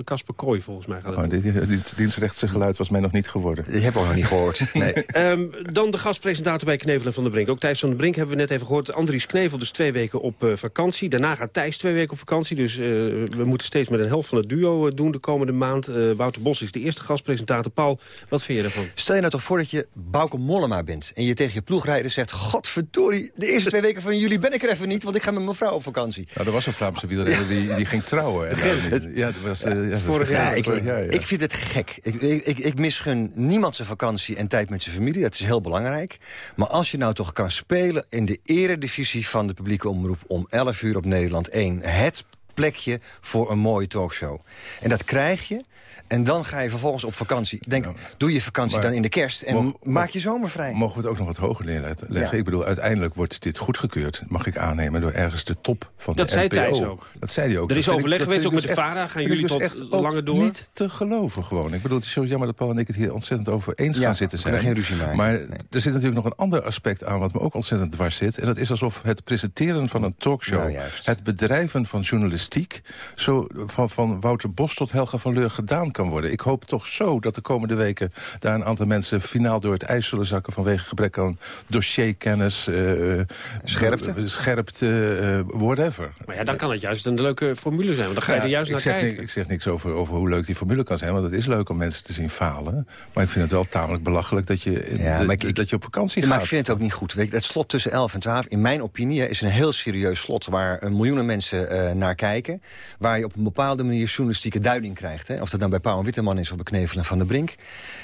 Casper Kooi volgens mij gaat het oh, Dit dienstrechtse geluid was mij nog niet geworden. Die heb ik nog niet gehoord. Nee. um, dan de gastpresentator bij Knevelen van der Brink. Ook Thijs van der Brink hebben we net even gehoord. Andries Knevel dus twee weken op uh, vakantie. Daarna gaat Thijs twee weken op vakantie. Dus uh, we moeten steeds met een helft van het duo doen de komende maand. Uh, Wouter Bos is de eerste gastpresentator. Paul, wat vind je ervan? Stel je nou toch voor dat je Bauke Mollema bent... en je tegen je ploegrijder zegt... Godverdorie, de eerste twee weken van jullie ben ik er even niet... want ik ga met mijn vrouw op vakantie. Nou, er was een Vlaamse wielrenner die, die ging trouwen. En ja, dat was, ja, vorig jaar. Ik, ja, ik vind het gek. Ik, ik, ik misgun niemand zijn vakantie en tijd met zijn familie. Dat is heel belangrijk. Maar als je nou toch kan spelen in de eredivisie van de publieke omroep... om 11 uur op Nederland 1, het plekje voor een mooie talkshow. En dat krijg je en dan ga je vervolgens op vakantie. Denk, doe je vakantie dan in de kerst en maak je zomer vrij. Mogen we het ook nog wat hoger neerleggen? Ja. Ik bedoel, uiteindelijk wordt dit goedgekeurd, mag ik aannemen... door ergens de top van dat de zei NPO. Thijs ook. Dat zei hij ook. Er is overleg geweest, ook met dus de VARA. Gaan jullie dus tot langer door? niet te geloven gewoon. Ik bedoel, het is zo jammer dat Paul en ik het hier ontzettend over eens gaan zitten zijn. geen ruzie maken. Maar er zit natuurlijk nog een ander aspect aan... wat me ook ontzettend dwars zit. En dat is alsof het presenteren van een talkshow... Nou, het bedrijven van journalistiek... Zo van, van Wouter Bos tot Helga van Leur gedaan kan worden. Ik hoop toch zo dat de komende weken... daar een aantal mensen finaal door het ijs zullen zakken... vanwege gebrek aan dossierkennis, uh, scherpte, scherpte uh, whatever. Maar ja, dan kan het juist een leuke formule zijn. Want dan ga je er juist naar kijken. ik zeg niks over, over hoe leuk die formule kan zijn. Want het is leuk om mensen te zien falen. Maar ik vind het wel tamelijk belachelijk dat je, ja, de, ik, dat je op vakantie gaat. Maar ik vind het ook niet goed. Weet je, het slot tussen 11 en 12, in mijn opinie, is een heel serieus slot... waar miljoenen mensen uh, naar kijken. Waar je op een bepaalde manier journalistieke duiding krijgt. Hè? Of dat dan bij Pauw en Witteman is of bij Knevel Van de Brink.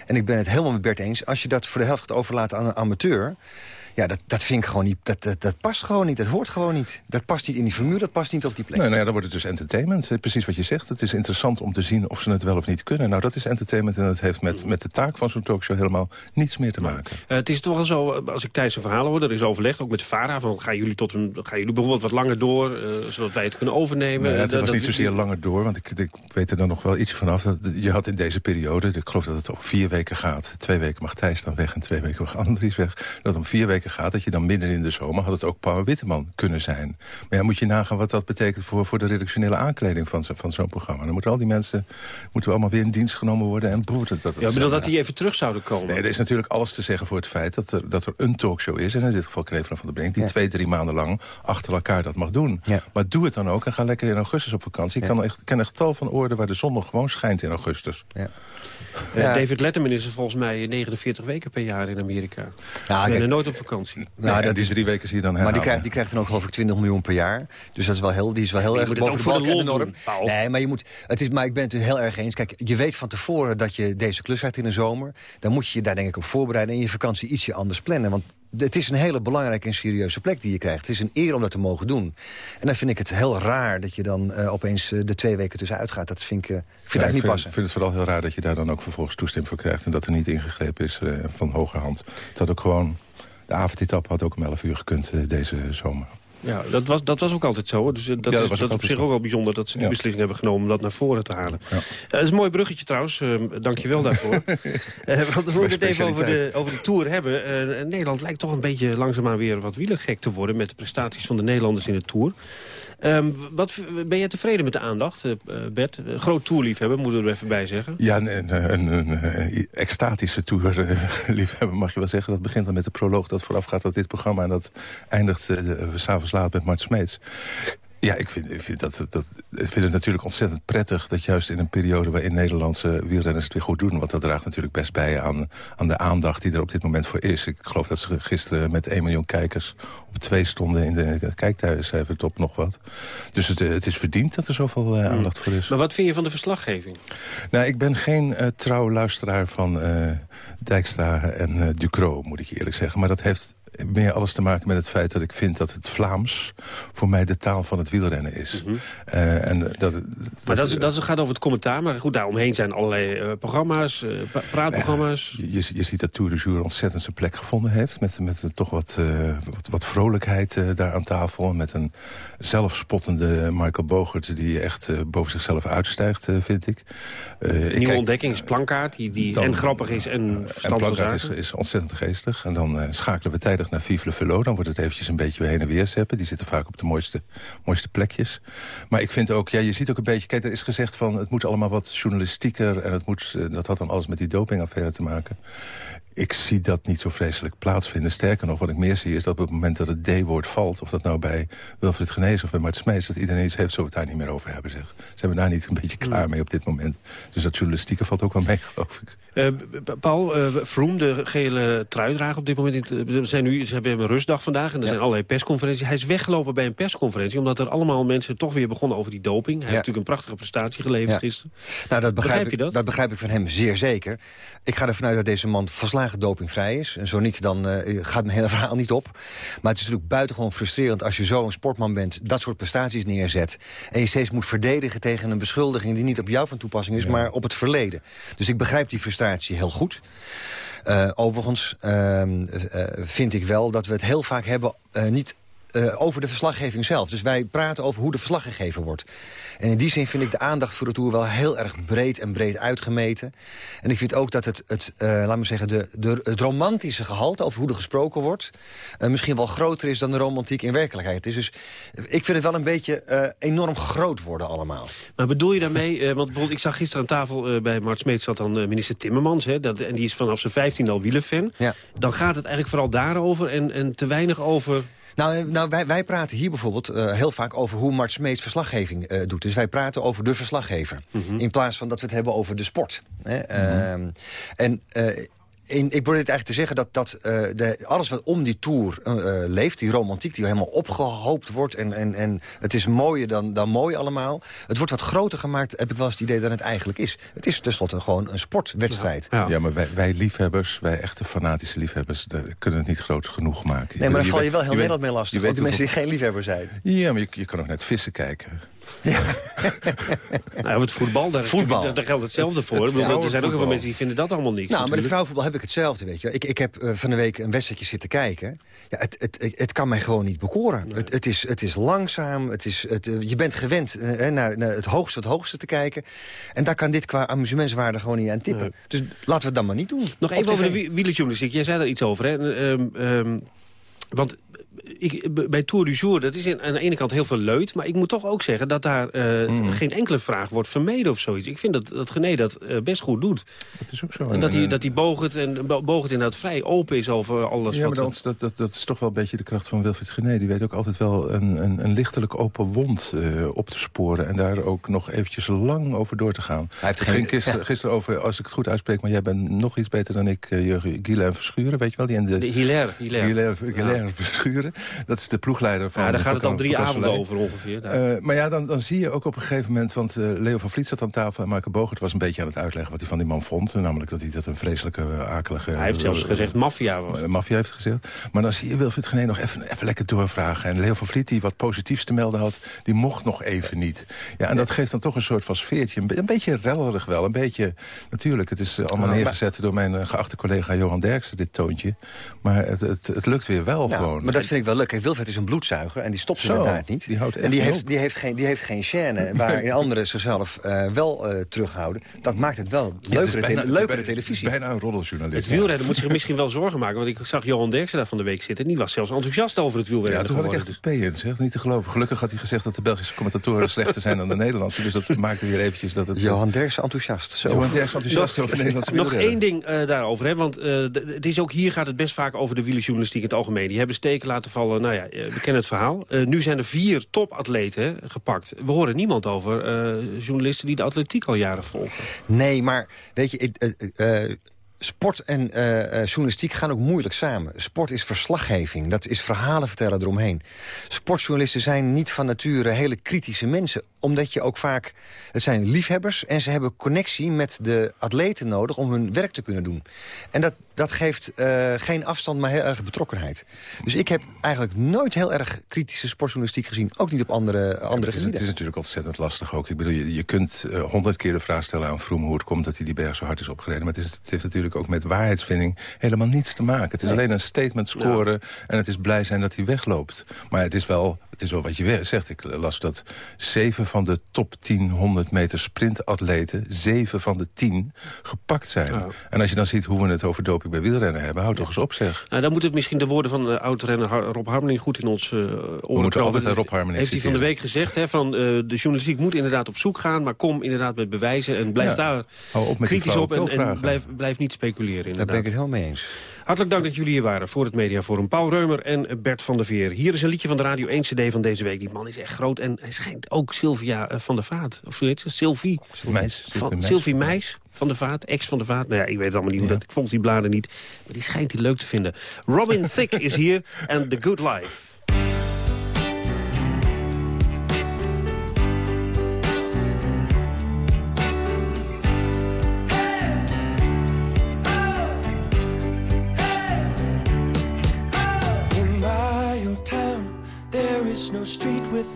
En ik ben het helemaal met Bert eens. Als je dat voor de helft gaat overlaten aan een amateur... Ja, dat, dat vind ik gewoon niet. Dat, dat, dat, past gewoon niet. Dat hoort gewoon niet. Dat past niet in die formule, dat past niet op die plek. Nee, nou ja, dan wordt het dus entertainment. Precies wat je zegt. Het is interessant om te zien of ze het wel of niet kunnen. Nou, dat is entertainment en dat heeft met, met de taak van zo'n talkshow helemaal niets meer te maken. Uh, het is toch wel zo, als ik tijdens de verhalen hoor, er is overlegd, ook met de VARA, van gaan jullie, tot een, gaan jullie bijvoorbeeld wat langer door, uh, zodat wij het kunnen overnemen? Nee, het was dat, niet zozeer langer door, want ik, ik weet er dan nog wel iets vanaf. Dat, je had in deze periode, ik geloof dat het om vier weken gaat. Twee weken mag Thijs dan weg en twee weken mag Andries weg. Dat om vier weken gaat, dat je dan midden in de zomer had het ook Paul Witteman kunnen zijn. Maar ja, moet je nagaan wat dat betekent voor, voor de redactionele aankleding van, zo, van zo'n programma. Dan moeten al die mensen moeten allemaal weer in dienst genomen worden. En broed, dat, dat, ja, bedoel dat die even terug zouden komen? Nee, er is natuurlijk alles te zeggen voor het feit dat er, dat er een talkshow is. En in dit geval Krevelen van de Brink. Die twee, drie maanden lang achter elkaar dat mag doen. Ja. Maar doe het dan ook en ga lekker in augustus op vakantie. Ik kan echt, ken echt tal van oorden waar de zon nog gewoon schijnt in augustus. Ja. Uh, David Letterman is er volgens mij 49 weken per jaar in Amerika. Ja, ik ben er nooit op vakantie. Nou, nee, dat is drie weken zie je dan herhalen. Maar die krijgt, die krijgt dan ook geloof ik 20 miljoen per jaar. Dus dat is wel heel, die is wel heel ja, erg boven de balk en de norm. Nee, maar je moet, het is, maar ik ben het er heel erg eens. Kijk, je weet van tevoren dat je deze klus hebt in de zomer. Dan moet je je daar denk ik op voorbereiden... en je vakantie ietsje anders plannen. Want het is een hele belangrijke en serieuze plek die je krijgt. Het is een eer om dat te mogen doen. En dan vind ik het heel raar dat je dan uh, opeens uh, de twee weken tussenuit gaat. Dat vind ik, uh, vind ja, ik niet vind, passen. Ik vind het vooral heel raar dat je daar dan ook vervolgens toestemming voor krijgt... en dat er niet ingegrepen is van hoge hand. Dat ook gewoon... De avondetap had ook om 11 uur gekund deze zomer. Ja, dat was, dat was ook altijd zo. Dus dat, ja, dat is, dat op zich ook wel bijzonder dat ze die ja. beslissing hebben genomen om dat naar voren te halen. Ja. Uh, dat is een mooi bruggetje trouwens. Uh, Dank je wel daarvoor. uh, want we moeten het even over de, over de Tour hebben. Nederland lijkt toch een beetje langzaamaan weer wat wielergek te worden... met de prestaties van de Nederlanders in de Tour. Um, wat, ben jij tevreden met de aandacht, uh, Bert? Een groot toerliefhebber, moeten we er even bij zeggen. Ja, een, een, een, een extatische toerliefhebber mag je wel zeggen. Dat begint dan met de proloog dat voorafgaat aan dit programma... en dat eindigt uh, s'avonds laat met Mart Smeets. Ja, ik vind, ik, vind dat, dat, ik vind het natuurlijk ontzettend prettig... dat juist in een periode waarin Nederlandse wielrenners het weer goed doen... want dat draagt natuurlijk best bij aan, aan de aandacht die er op dit moment voor is. Ik geloof dat ze gisteren met 1 miljoen kijkers... op twee stonden in de kijktijdencijfer top nog wat. Dus het, het is verdiend dat er zoveel uh, aandacht voor is. Maar wat vind je van de verslaggeving? Nou, ik ben geen uh, trouw luisteraar van uh, Dijkstra en Ducro, moet ik je eerlijk zeggen. Maar dat heeft meer alles te maken met het feit dat ik vind dat het Vlaams... voor mij de taal van het wielrennen is. Mhm. Uh, en dat, dat, maar dat, dat gaat over het commentaar. Maar goed, daaromheen zijn allerlei uh, programma's, uh, praatprogramma's. Ja, je, je ziet dat Tour de Jour ontzettend zijn plek gevonden heeft. Met, met toch wat, wat, wat, vrolijkheid daar aan tafel. Met een zelfspottende Michael Bogert... die echt boven zichzelf uitstijgt, vind ik. Nieuwe ik kijk, ontdekking is Plankaart, die, die dan, en grappig is en verstand en Plankaart is, is ontzettend geestig. En dan schakelen we tijdig naar le Velo. Dan wordt het eventjes een beetje heen en weer zeppen. Die zitten vaak op de mooiste, mooiste plekjes. Maar ik vind ook, ja, je ziet ook een beetje... Kijk, er is gezegd van het moet allemaal wat journalistieker... en het moet, dat had dan alles met die dopingaffaire te maken Ik zie dat niet zo vreselijk plaatsvinden. Sterker nog, wat ik meer zie is dat op het moment dat het D-woord valt... of dat nou bij Wilfried Genees of bij Mart Smees... dat iedereen iets heeft, zo we het daar niet meer over hebben. Zeg. Ze hebben daar niet een beetje klaar mee op dit moment. Dus dat journalistieke valt ook wel mee, geloof ik. Uh, Paul, uh, Vroom, de gele truidrager op dit moment... We zijn nu, ze hebben een rustdag vandaag en er zijn allerlei persconferenties. Hij is weggelopen bij een persconferentie... omdat er allemaal mensen toch weer begonnen over die doping. Hij heeft natuurlijk een prachtige prestatie geleverd gisteren. Nou, dat begrijp, begrijp je dat? Dat begrijp ik van hem zeer zeker. Ik ga ervan uit dat deze man verslagen dopingvrij is. En zo niet, dan uh, gaat mijn hele verhaal niet op. Maar het is natuurlijk buitengewoon frustrerend... als je zo een sportman bent, dat soort prestaties neerzet... en je steeds moet verdedigen tegen een beschuldiging... die niet op jou van toepassing is, maar op het verleden. Dus ik begrijp die frustratie heel goed. Uh, overigens uh, uh, vind ik wel dat we het heel vaak hebben... niet uh, over de verslaggeving zelf. Dus wij praten over hoe de verslag gegeven wordt. En in die zin vind ik de aandacht voor de Tour wel heel erg breed en breed uitgemeten. En ik vind ook dat het, het uh, laat me zeggen, de, de, het romantische gehalte... over hoe er gesproken wordt, uh, misschien wel groter is dan de romantiek in werkelijkheid is. Dus ik vind het wel een beetje enorm groot worden allemaal. Maar bedoel je daarmee, want bijvoorbeeld ik zag gisteren aan tafel bij Mart Smeet... zat dan minister Timmermans, hè, dat, en die is vanaf zijn 15 al wielenfan. Ja. Dan gaat het eigenlijk vooral daarover en, en te weinig over... Nou, nou wij, wij praten hier bijvoorbeeld uh, heel vaak over hoe Mart Smeets verslaggeving uh, doet. Dus wij praten over de verslaggever. Mm -hmm. In plaats van dat we het hebben over de sport. Hè? Mm -hmm. uh, en in, ik probeer het eigenlijk te zeggen dat, dat uh, de, alles wat om die tour uh, leeft... die romantiek die helemaal opgehoopt wordt... en, en, en het is mooier dan, dan mooi allemaal... het wordt wat groter gemaakt, heb ik wel eens het idee dat het eigenlijk is. Het is tenslotte gewoon een sportwedstrijd. Ja, ja maar wij, wij, liefhebbers, wij echte fanatische liefhebbers... kunnen het niet groot genoeg maken. Nee, maar dan val je wel heel Nederland mee lastig. Ook de mensen die geen liefhebber zijn. Ja, maar je, je kan ook net vissen kijken. Ja. nou, het voetbal, daar, voetbal. daar, geldt hetzelfde voor. Het er zijn ook heel veel mensen die vinden dat allemaal niks. Nou, maar het vrouwenvoetbal heb ik hetzelfde, weet je. Ik, ik heb uh, van de week een wedstrijdje zitten kijken. Ja, het, het, het, het kan mij gewoon niet bekoren. Nee. Het, het, is, het is langzaam, het is, het, uh, je bent gewend uh, naar, naar het hoogste het hoogste te kijken. En daar kan dit qua amusementswaarde gewoon niet aan tippen. Nee. Dus laten we het dan maar niet doen. Nog even over de wielerjournalistiek. Jij zei daar iets over, hè? Um, um, want ik, bij Tour du Jour, dat is aan de ene kant heel veel leut... maar ik moet toch ook zeggen dat daar uh, mm. geen enkele vraag wordt vermeden of zoiets. Ik vind dat, dat Gené dat uh, best goed doet. Dat is ook zo. En dat hij, dat hij bogert en bogert inderdaad vrij open is over alles. Ja, wat maar dat, dat, dat, is toch wel een beetje de kracht van Wilfried Gené. Die weet ook altijd wel een, een, een lichtelijk open wond uh, op te sporen... en daar ook nog eventjes lang over door te gaan. Hij heeft ging gisteren, ja. gisteren over, als ik het goed uitspreek... maar jij bent nog iets beter dan ik, Jurgen Guilain Verschuren. Weet je wel? Die in de, de Hilaire. Hilaire, Hilaire ja. Verschuren. Dat is de ploegleider van... Ja, daar gaat het al drie avonden over ongeveer. Uh, maar ja, dan, dan zie je ook op een gegeven moment... want uh, Leo van Vliet zat aan tafel en Marco Bogert was een beetje aan het uitleggen... wat hij van die man vond. Namelijk dat hij dat een vreselijke, uh, akelige... Hij heeft zelfs gezegd maffia was Maffia heeft gezegd. Maar dan zie je Wilfried Genee nog even, even lekker doorvragen. En Leo van Vliet, die wat positiefs te melden had... die mocht nog even niet. Ja, en dat geeft dan toch een soort van sfeertje. Een, een beetje rellerig wel. Een beetje... Natuurlijk, het is allemaal Ah, neergezet door mijn geachte collega Johan Derksen, dit toontje. Maar het, het, het lukt weer wel nou, gewoon. Maar dat vind ik wel leuk. Kijk, Wilfried is een bloedzuiger en die stopt Zo, inderdaad niet. Die houdt en die heeft, die, heeft geen, die heeft geen chaîne waarin anderen zichzelf uh, wel uh, terughouden. Dat maakt het wel Ja, het is leukere, bijna- te leukere het is televisie. Bijna een roddeljournalist. Het wielrennen moet zich misschien wel zorgen maken. Want ik zag Johan Derksen daar van de week zitten. En die was zelfs enthousiast over het wielrennen. Ja, toen had ik echt een in, zeg. Niet te geloven. Gelukkig had hij gezegd dat de Belgische commentatoren slechter zijn dan de Nederlandse. Dus dat maakte weer eventjes dat het... Johan Derksen enthousiast. Zo. Johan Derksen enthousiast over Nederlandse Nog één ding uh, daarover, hè, want uh, het is ook hier gaat het best vaak over de wielerjournalistiek in het algemeen. Die hebben steken laten vallen, nou ja, uh, we kennen het verhaal. Uh, nu zijn er vier topatleten gepakt. We horen niemand over uh, journalisten die de atletiek al jaren volgen. Nee, maar weet je... Sport en uh, journalistiek gaan ook moeilijk samen. Sport is verslaggeving, dat is verhalen vertellen eromheen. Sportjournalisten zijn niet van nature hele kritische mensen. Omdat je ook vaak... Het zijn liefhebbers en ze hebben connectie met de atleten nodig... om hun werk te kunnen doen. En dat, dat geeft uh, geen afstand, maar heel erg betrokkenheid. Dus ik heb eigenlijk nooit heel erg kritische sportjournalistiek gezien. Ook niet op andere, andere ja, het, is, het is natuurlijk ontzettend lastig ook. Ik bedoel, je, je kunt honderd uh, keer de vraag stellen aan Vroom... hoe het komt dat hij die berg zo hard is opgereden. Maar het, is, het heeft natuurlijk ook met waarheidsvinding helemaal niets te maken. Het is alleen een statement scoren en het is blij zijn dat hij wegloopt. Maar het is wel, het is wel wat je zegt. Ik las dat zeven van de top 10 100 meter sprintatleten... zeven van de tien gepakt zijn. En als je dan ziet hoe we het over doping bij wielrennen hebben... houd toch eens op, zeg. Nou, dan moet het misschien de woorden van uh, oud-renner Rob Harmeling... goed in ons uh, oren We moeten altijd aan Rob Harmeling Heeft hij van de week gezegd, hè, van, uh, de journalistiek moet inderdaad op zoek gaan... maar kom inderdaad met bewijzen en blijf Ja. daar Hou op met kritisch op... en, en blijf, blijf niet speculeren Daar inderdaad. ben ik het helemaal mee eens. Hartelijk dank dat jullie hier waren voor het Mediaforum. Paul Reumer en Bert van der Veer. Hier is een liedje van de Radio 1 CD van deze week. Die man is echt groot en hij schijnt ook Sylvia eh, van der Vaat. Of hoe heet ze? Sylvie. Meis. Van, Sylvie Meis van der Vaat, ex van der Vaat. Nou ja, ik weet het allemaal niet. hoe Dat, ik volg die bladen niet. Maar die schijnt hij leuk te vinden. Robin Thicke is hier en The Good Life.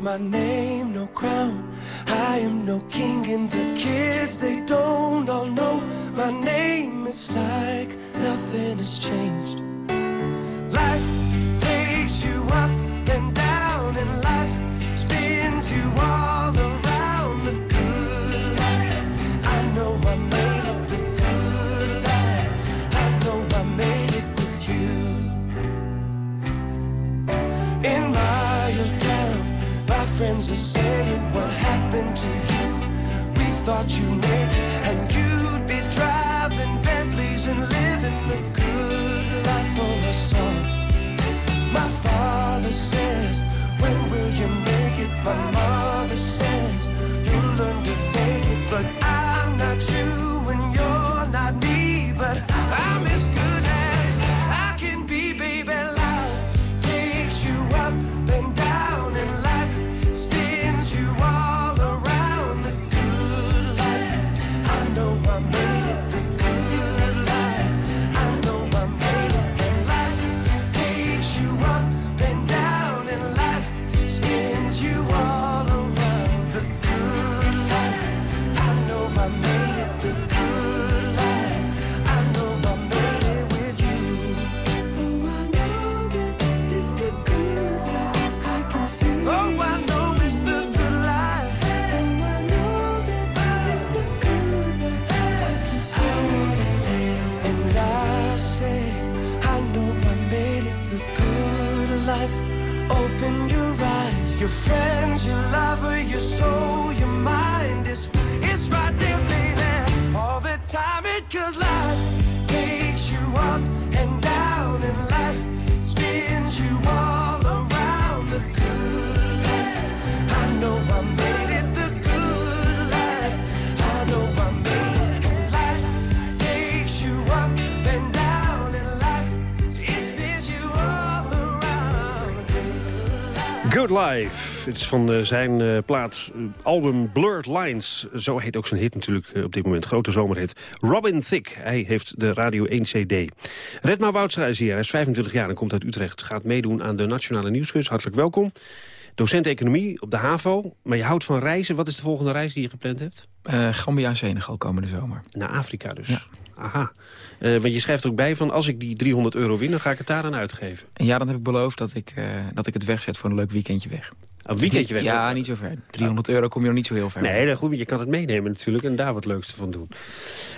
My name, no crown. I am no king, and the kids, they don't all know my name. It's like nothing has changed. Thought you made and you'd be driving Bentleys and living the good life for us all. My father says, When will you make it? My your friends, your lover, your soul, Good Life. Het is van eh, zijn eh, plaat eh, album Blurred Lines. Zo heet ook zijn hit natuurlijk op dit moment. Grote zomerhit. Robin Thicke. Hij heeft de Radio 1 CD. Redma Woudstra is hier. Hij is 25 jaar en komt uit Utrecht. Gaat meedoen aan de Nationale Nieuwsquiz. Hartelijk welkom. Docent economie op de HAVO. Maar je houdt van reizen. Wat is de volgende reis die je gepland hebt? Gambia en Senegal komende zomer. Naar Afrika dus. Aha. Eh, want je schrijft er ook bij van... als ik die 300 euro win, dan ga ik het daaraan uitgeven. En ja, dan heb ik beloofd dat ik, eh, dat ik het wegzet voor een leuk weekendje weg. Een weekendje weg? Ja, niet zo ver. 300 euro kom je nog niet zo heel ver. Nee, dat goed, maar je kan het meenemen natuurlijk en daar wat leukste van doen.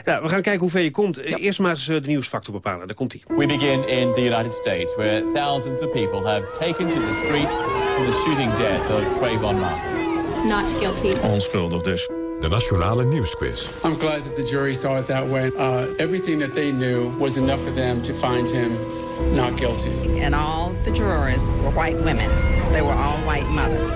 Ja, we gaan kijken hoe ver je komt. Eerst maar eens eh, de nieuwsfactor bepalen. Daar komt hij. We begin in the United States, where thousands of people have taken to the streets in the shooting death of Trayvon Martin. Not guilty. Onschuldig dus. De Nationale Nieuwsquiz. I'm glad that the jury saw it that way. Uh, everything that they knew was enough for them to find him not guilty. And all the jurors were white women. They were all white mothers.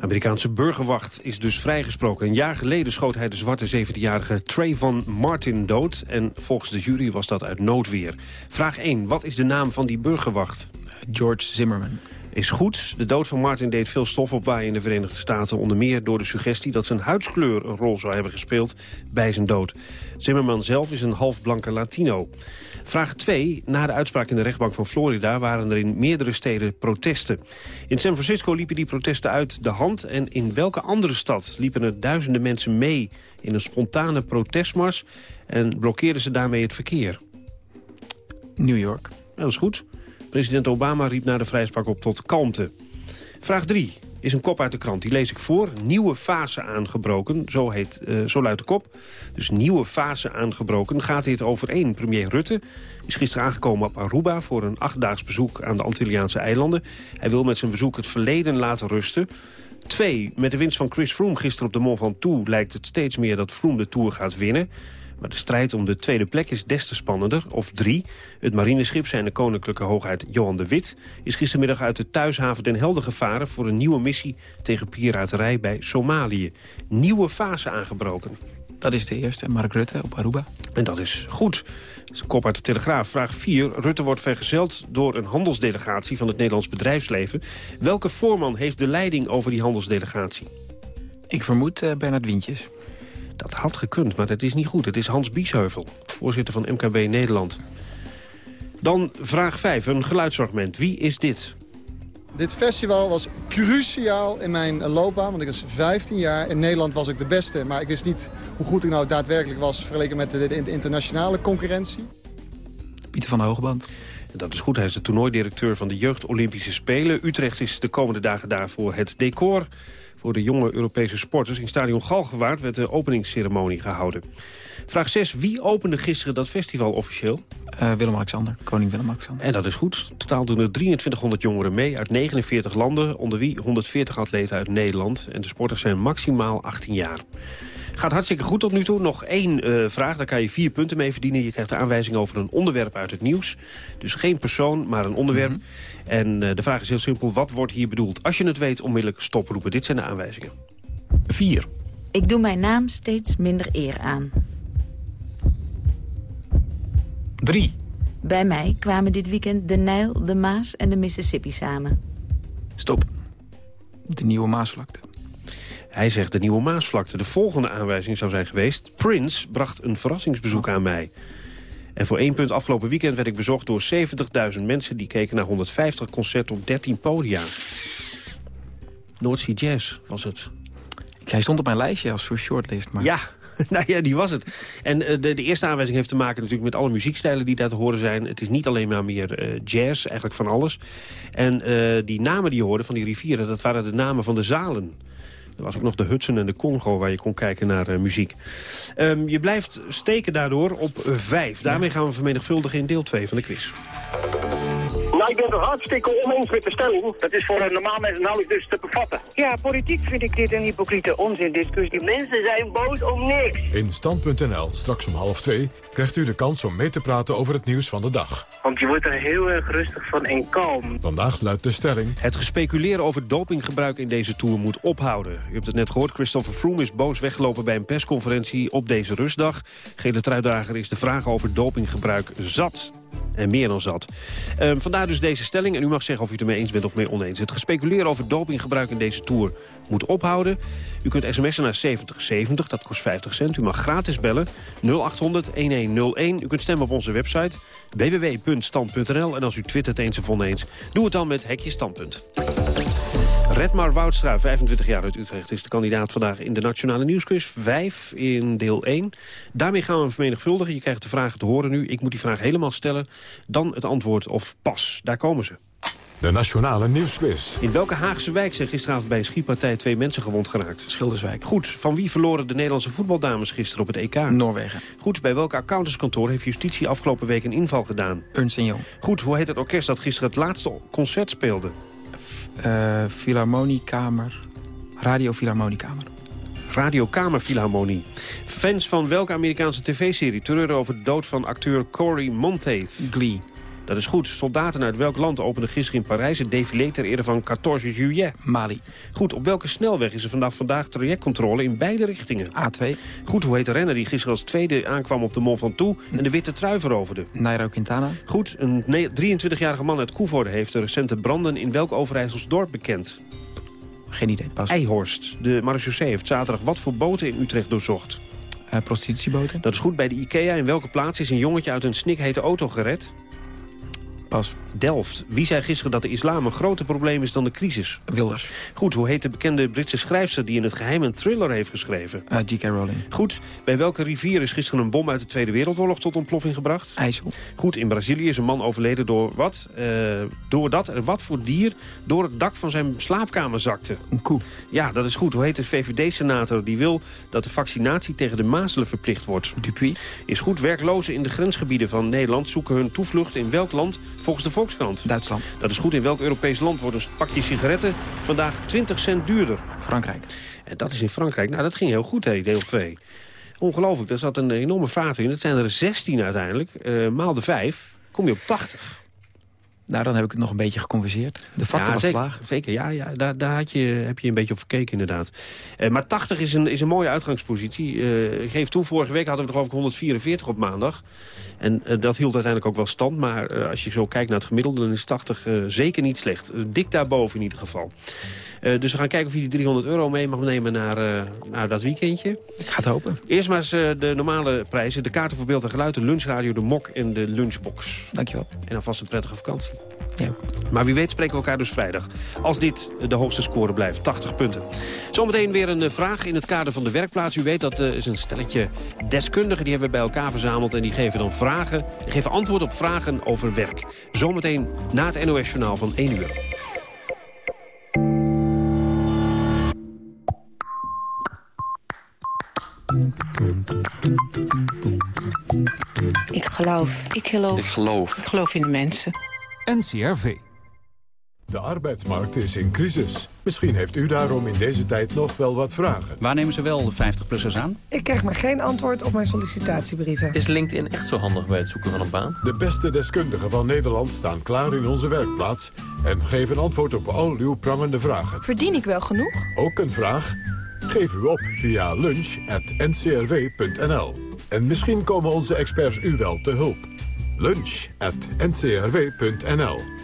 Amerikaanse burgerwacht is dus vrijgesproken. Een jaar geleden schoot hij de zwarte 17-jarige Trayvon Martin dood. En volgens de jury was dat uit noodweer. Vraag 1. Wat is de naam van die burgerwacht? George Zimmerman. Is goed. De dood van Martin deed veel stof opwaaien in de Verenigde Staten. Onder meer door de suggestie dat zijn huidskleur een rol zou hebben gespeeld bij zijn dood. Zimmerman zelf is een halfblanke Latino. Vraag 2. Na de uitspraak in de rechtbank van Florida waren er in meerdere steden protesten. In San Francisco liepen die protesten uit de hand. En in welke andere stad liepen er duizenden mensen mee in een spontane protestmars... en blokkeerden ze daarmee het verkeer? New York. Dat is goed. President Obama riep na de vrijspraak op tot kalmte. Vraag 3 is een kop uit de krant. Die lees ik voor. Nieuwe fase aangebroken, zo, heet, eh, zo luidt de kop. Dus nieuwe fase aangebroken. Gaat dit overeen? Premier Rutte is gisteren aangekomen op Aruba... voor een achtdaags bezoek aan de Antilliaanse eilanden. Hij wil met zijn bezoek het verleden laten rusten. Twee, met de winst van Chris Froome gisteren op de Mont Ventoux... lijkt het steeds meer dat Froome de Tour gaat winnen. Maar de strijd om de tweede plek is des te spannender. Of drie. Het marineschip zijn de koninklijke hoogheid Johan de Wit... is gistermiddag uit de thuishaven Den Helder gevaren... voor een nieuwe missie tegen piraterij bij Somalië. Nieuwe fase aangebroken. Dat is de eerste, Mark Rutte op Aruba. En dat is goed. Kop uit de Telegraaf. Vraag 4. Rutte wordt vergezeld door een handelsdelegatie van het Nederlands bedrijfsleven. Welke voorman heeft de leiding over die handelsdelegatie? Ik vermoed uh, Bernard Wientjes. Dat had gekund, maar dat is niet goed. Het is Hans Biesheuvel, voorzitter van MKB Nederland. Dan vraag 5, een geluidsfragment. Wie is dit? Dit festival was cruciaal in mijn loopbaan, want ik was 15 jaar. In Nederland was ik de beste, maar ik wist niet hoe goed ik nou daadwerkelijk was... vergeleken met de, internationale concurrentie. Pieter van de Hogeband. Dat is goed, hij is de toernooidirecteur van de Jeugd Olympische Spelen. Utrecht is de komende dagen daarvoor het decor voor de jonge Europese sporters. In stadion Galgenwaard werd de openingsceremonie gehouden. Vraag 6. Wie opende gisteren dat festival officieel? Uh, Willem-Alexander, koning Willem-Alexander. En dat is goed. Totaal doen er 2300 jongeren mee uit 49 landen... onder wie 140 atleten uit Nederland. En de sporters zijn maximaal 18 jaar. Gaat hartstikke goed tot nu toe. Nog één uh, vraag, daar kan je vier punten mee verdienen. Je krijgt de aanwijzing over een onderwerp uit het nieuws. Dus geen persoon, maar een onderwerp. Mhm. En uh, de vraag is heel simpel, wat wordt hier bedoeld? Als je het weet, onmiddellijk stoproepen. Dit zijn de aanwijzingen. 4. Ik doe mijn naam steeds minder eer aan. 3. Bij mij kwamen dit weekend de Nijl, de Maas en de Mississippi samen. Stop. De Nieuwe Maasvlakte. Hij zegt de Nieuwe Maasvlakte. De volgende aanwijzing zou zijn geweest... Prince bracht een verrassingsbezoek aan mij. En voor één punt afgelopen weekend werd ik bezocht door 70.000 mensen... die keken naar 150 concerten op 13 podia. Noordzee Jazz was het. Hij stond op mijn lijstje als voor shortlist. Maar... Ja, nou ja, die was het. En eh, de, de, eerste aanwijzing heeft te maken natuurlijk met alle muziekstijlen die daar te horen zijn. Het is niet alleen maar meer uh, jazz, eigenlijk van alles. En uh, die namen die je hoorde van die rivieren, dat waren de namen van de zalen. Er was ook nog de Hudson en de Congo waar je kon kijken naar uh, muziek. Um, je blijft steken daardoor op 5. Daarmee gaan we vermenigvuldigen in deel 2 van de quiz. Nou, ik ben het hartstikke oneens met de stelling. Dat is voor een normaal mens nauwelijks dus te bevatten. Ja, politiek vind ik dit een hypocriete onzindiscussie. Mensen zijn boos om niks. In Stand.nl, straks om half twee, krijgt u de kans om mee te praten over het nieuws van de dag. Want je wordt er heel erg rustig van en kalm. Vandaag luidt de stelling... Het gespeculeer over dopinggebruik in deze Tour moet ophouden. U hebt het net gehoord, Christopher Froome is boos weggelopen bij een persconferentie op deze rustdag. Gele truidager is de vraag over dopinggebruik zat. En meer dan zat. Um, vandaar dus deze stelling. En u mag zeggen of u het ermee eens bent of mee oneens. Het gespeculeer over dopinggebruik in deze Tour moet ophouden. U kunt sms'en naar 7070, dat kost 50 cent. U mag gratis bellen 0800-1101. U kunt stemmen op onze website www.stand.nl. En als u twittert eens of oneens, doe het dan met Hekje Standpunt. Redmar Woudstra, 25 jaar uit Utrecht, is de kandidaat vandaag in de Nationale Nieuwsquiz 5 in deel 1. Daarmee gaan we vermenigvuldigen. Je krijgt de vragen te horen nu. Ik moet die vraag helemaal stellen. Dan het antwoord of pas. Daar komen ze. De Nationale Nieuwsquiz. In welke Haagse wijk zijn gisteravond bij een schietpartij twee mensen gewond geraakt? Schilderswijk. Goed. Van wie verloren de Nederlandse voetbaldames gisteren op het EK? Noorwegen. Goed. Bij welke accountantskantoor heeft justitie afgelopen week een inval gedaan? Ernst Jong. Goed. Hoe heet het orkest dat gisteren het laatste concert speelde? Uh, Philharmoniekamer. Radio Philharmoniekamer. Radio Kamerfilharmonie. Fans van welke Amerikaanse tv-serie treuren over de dood van acteur Corey Monteith? Glee. Dat is goed. Soldaten uit welk land openden gisteren in Parijs... het défilé ter ere van 14 juillet? Mali. Goed. Op welke snelweg is er vandaag vandaag trajectcontrole in beide richtingen? A2. Goed. Hoe heet de renner die gisteren als tweede aankwam op de Mont Ventoux... en de witte trui veroverde? Nairo Quintana. Goed. Een 23-jarige man uit Koevoorde heeft de recente branden... in welk Overijssels dorp bekend? Geen idee. Pas. Eihorst. De marechaussee heeft zaterdag wat voor boten in Utrecht doorzocht? Uh, prostitutieboten. Dat is goed. Bij de IKEA in welke plaats is een jongetje uit een snikhete auto gered? Pas. Delft. Wie zei gisteren dat de islam een groter probleem is dan de crisis? Wilders. Goed, hoe heet de bekende Britse schrijfster die in het geheim een thriller heeft geschreven? Uh. Rowling. Goed, bij welke rivier is gisteren een bom uit de Tweede Wereldoorlog tot ontploffing gebracht? IJssel. Goed, in Brazilië is een man overleden door wat? Uh, doordat er wat voor dier door het dak van zijn slaapkamer zakte? Een koe. Ja, dat is goed. Hoe heet de VVD-senator die wil dat de vaccinatie tegen de mazelen verplicht wordt? Dupuy. Is goed, werklozen in de grensgebieden van Nederland zoeken hun toevlucht in welk land volgens de Volkskrant? Duitsland. Dat is goed. In welk Europees land wordt een pakje sigaretten vandaag 20 cent duurder? Frankrijk. En dat is in Frankrijk. Nou, dat ging heel goed, hè, deel 2. Ongelooflijk, daar zat een enorme vaart in. Het zijn er 16 uiteindelijk. Uh, maal de 5 kom je op 80. Nou, dan heb ik het nog een beetje gecompenseerd. De factor ja, was zeker, laag. Zeker, ja, ja daar, daar had je, heb je een beetje op gekeken inderdaad. Uh, maar 80 is een, is een mooie uitgangspositie. Uh, geef toe, vorige week hadden we er geloof ik 144 op maandag. En uh, dat hield uiteindelijk ook wel stand. Maar als je zo kijkt naar het gemiddelde, dan is 80 zeker niet slecht. dik daarboven in ieder geval. Uh, dus we gaan kijken of je die 300 euro mee mag nemen naar, uh, naar dat weekendje. Ik ga het hopen. Eerst maar eens uh, de normale prijzen. De kaarten voor beeld en geluid, de lunchradio, de mok en de lunchbox. Dankjewel. En alvast een prettige vakantie. Ja. Maar wie weet spreken we elkaar dus vrijdag. Als dit de hoogste score blijft, 80 punten. Zometeen weer een vraag in het kader van de werkplaats. U weet, dat is een stelletje deskundigen. Die hebben we bij elkaar verzameld. En die geven dan vragen, geven antwoord op vragen over werk. Zometeen na het NOS-journaal van 1 uur. Ik geloof. Ik geloof. Ik geloof. Ik geloof in de mensen. NCRV. De arbeidsmarkt is in crisis. Misschien heeft u daarom in deze tijd nog wel wat vragen. Waar nemen ze wel de 50-plussers aan? Ik krijg maar geen antwoord op mijn sollicitatiebrieven. Is LinkedIn echt zo handig bij het zoeken van een baan? De beste deskundigen van Nederland staan klaar in onze werkplaats... en geven antwoord op al uw prangende vragen. Verdien ik wel genoeg? Ook een vraag? Geef u op via lunch.ncrw.nl. En misschien komen onze experts u wel te hulp. Lunch.ncrw.nl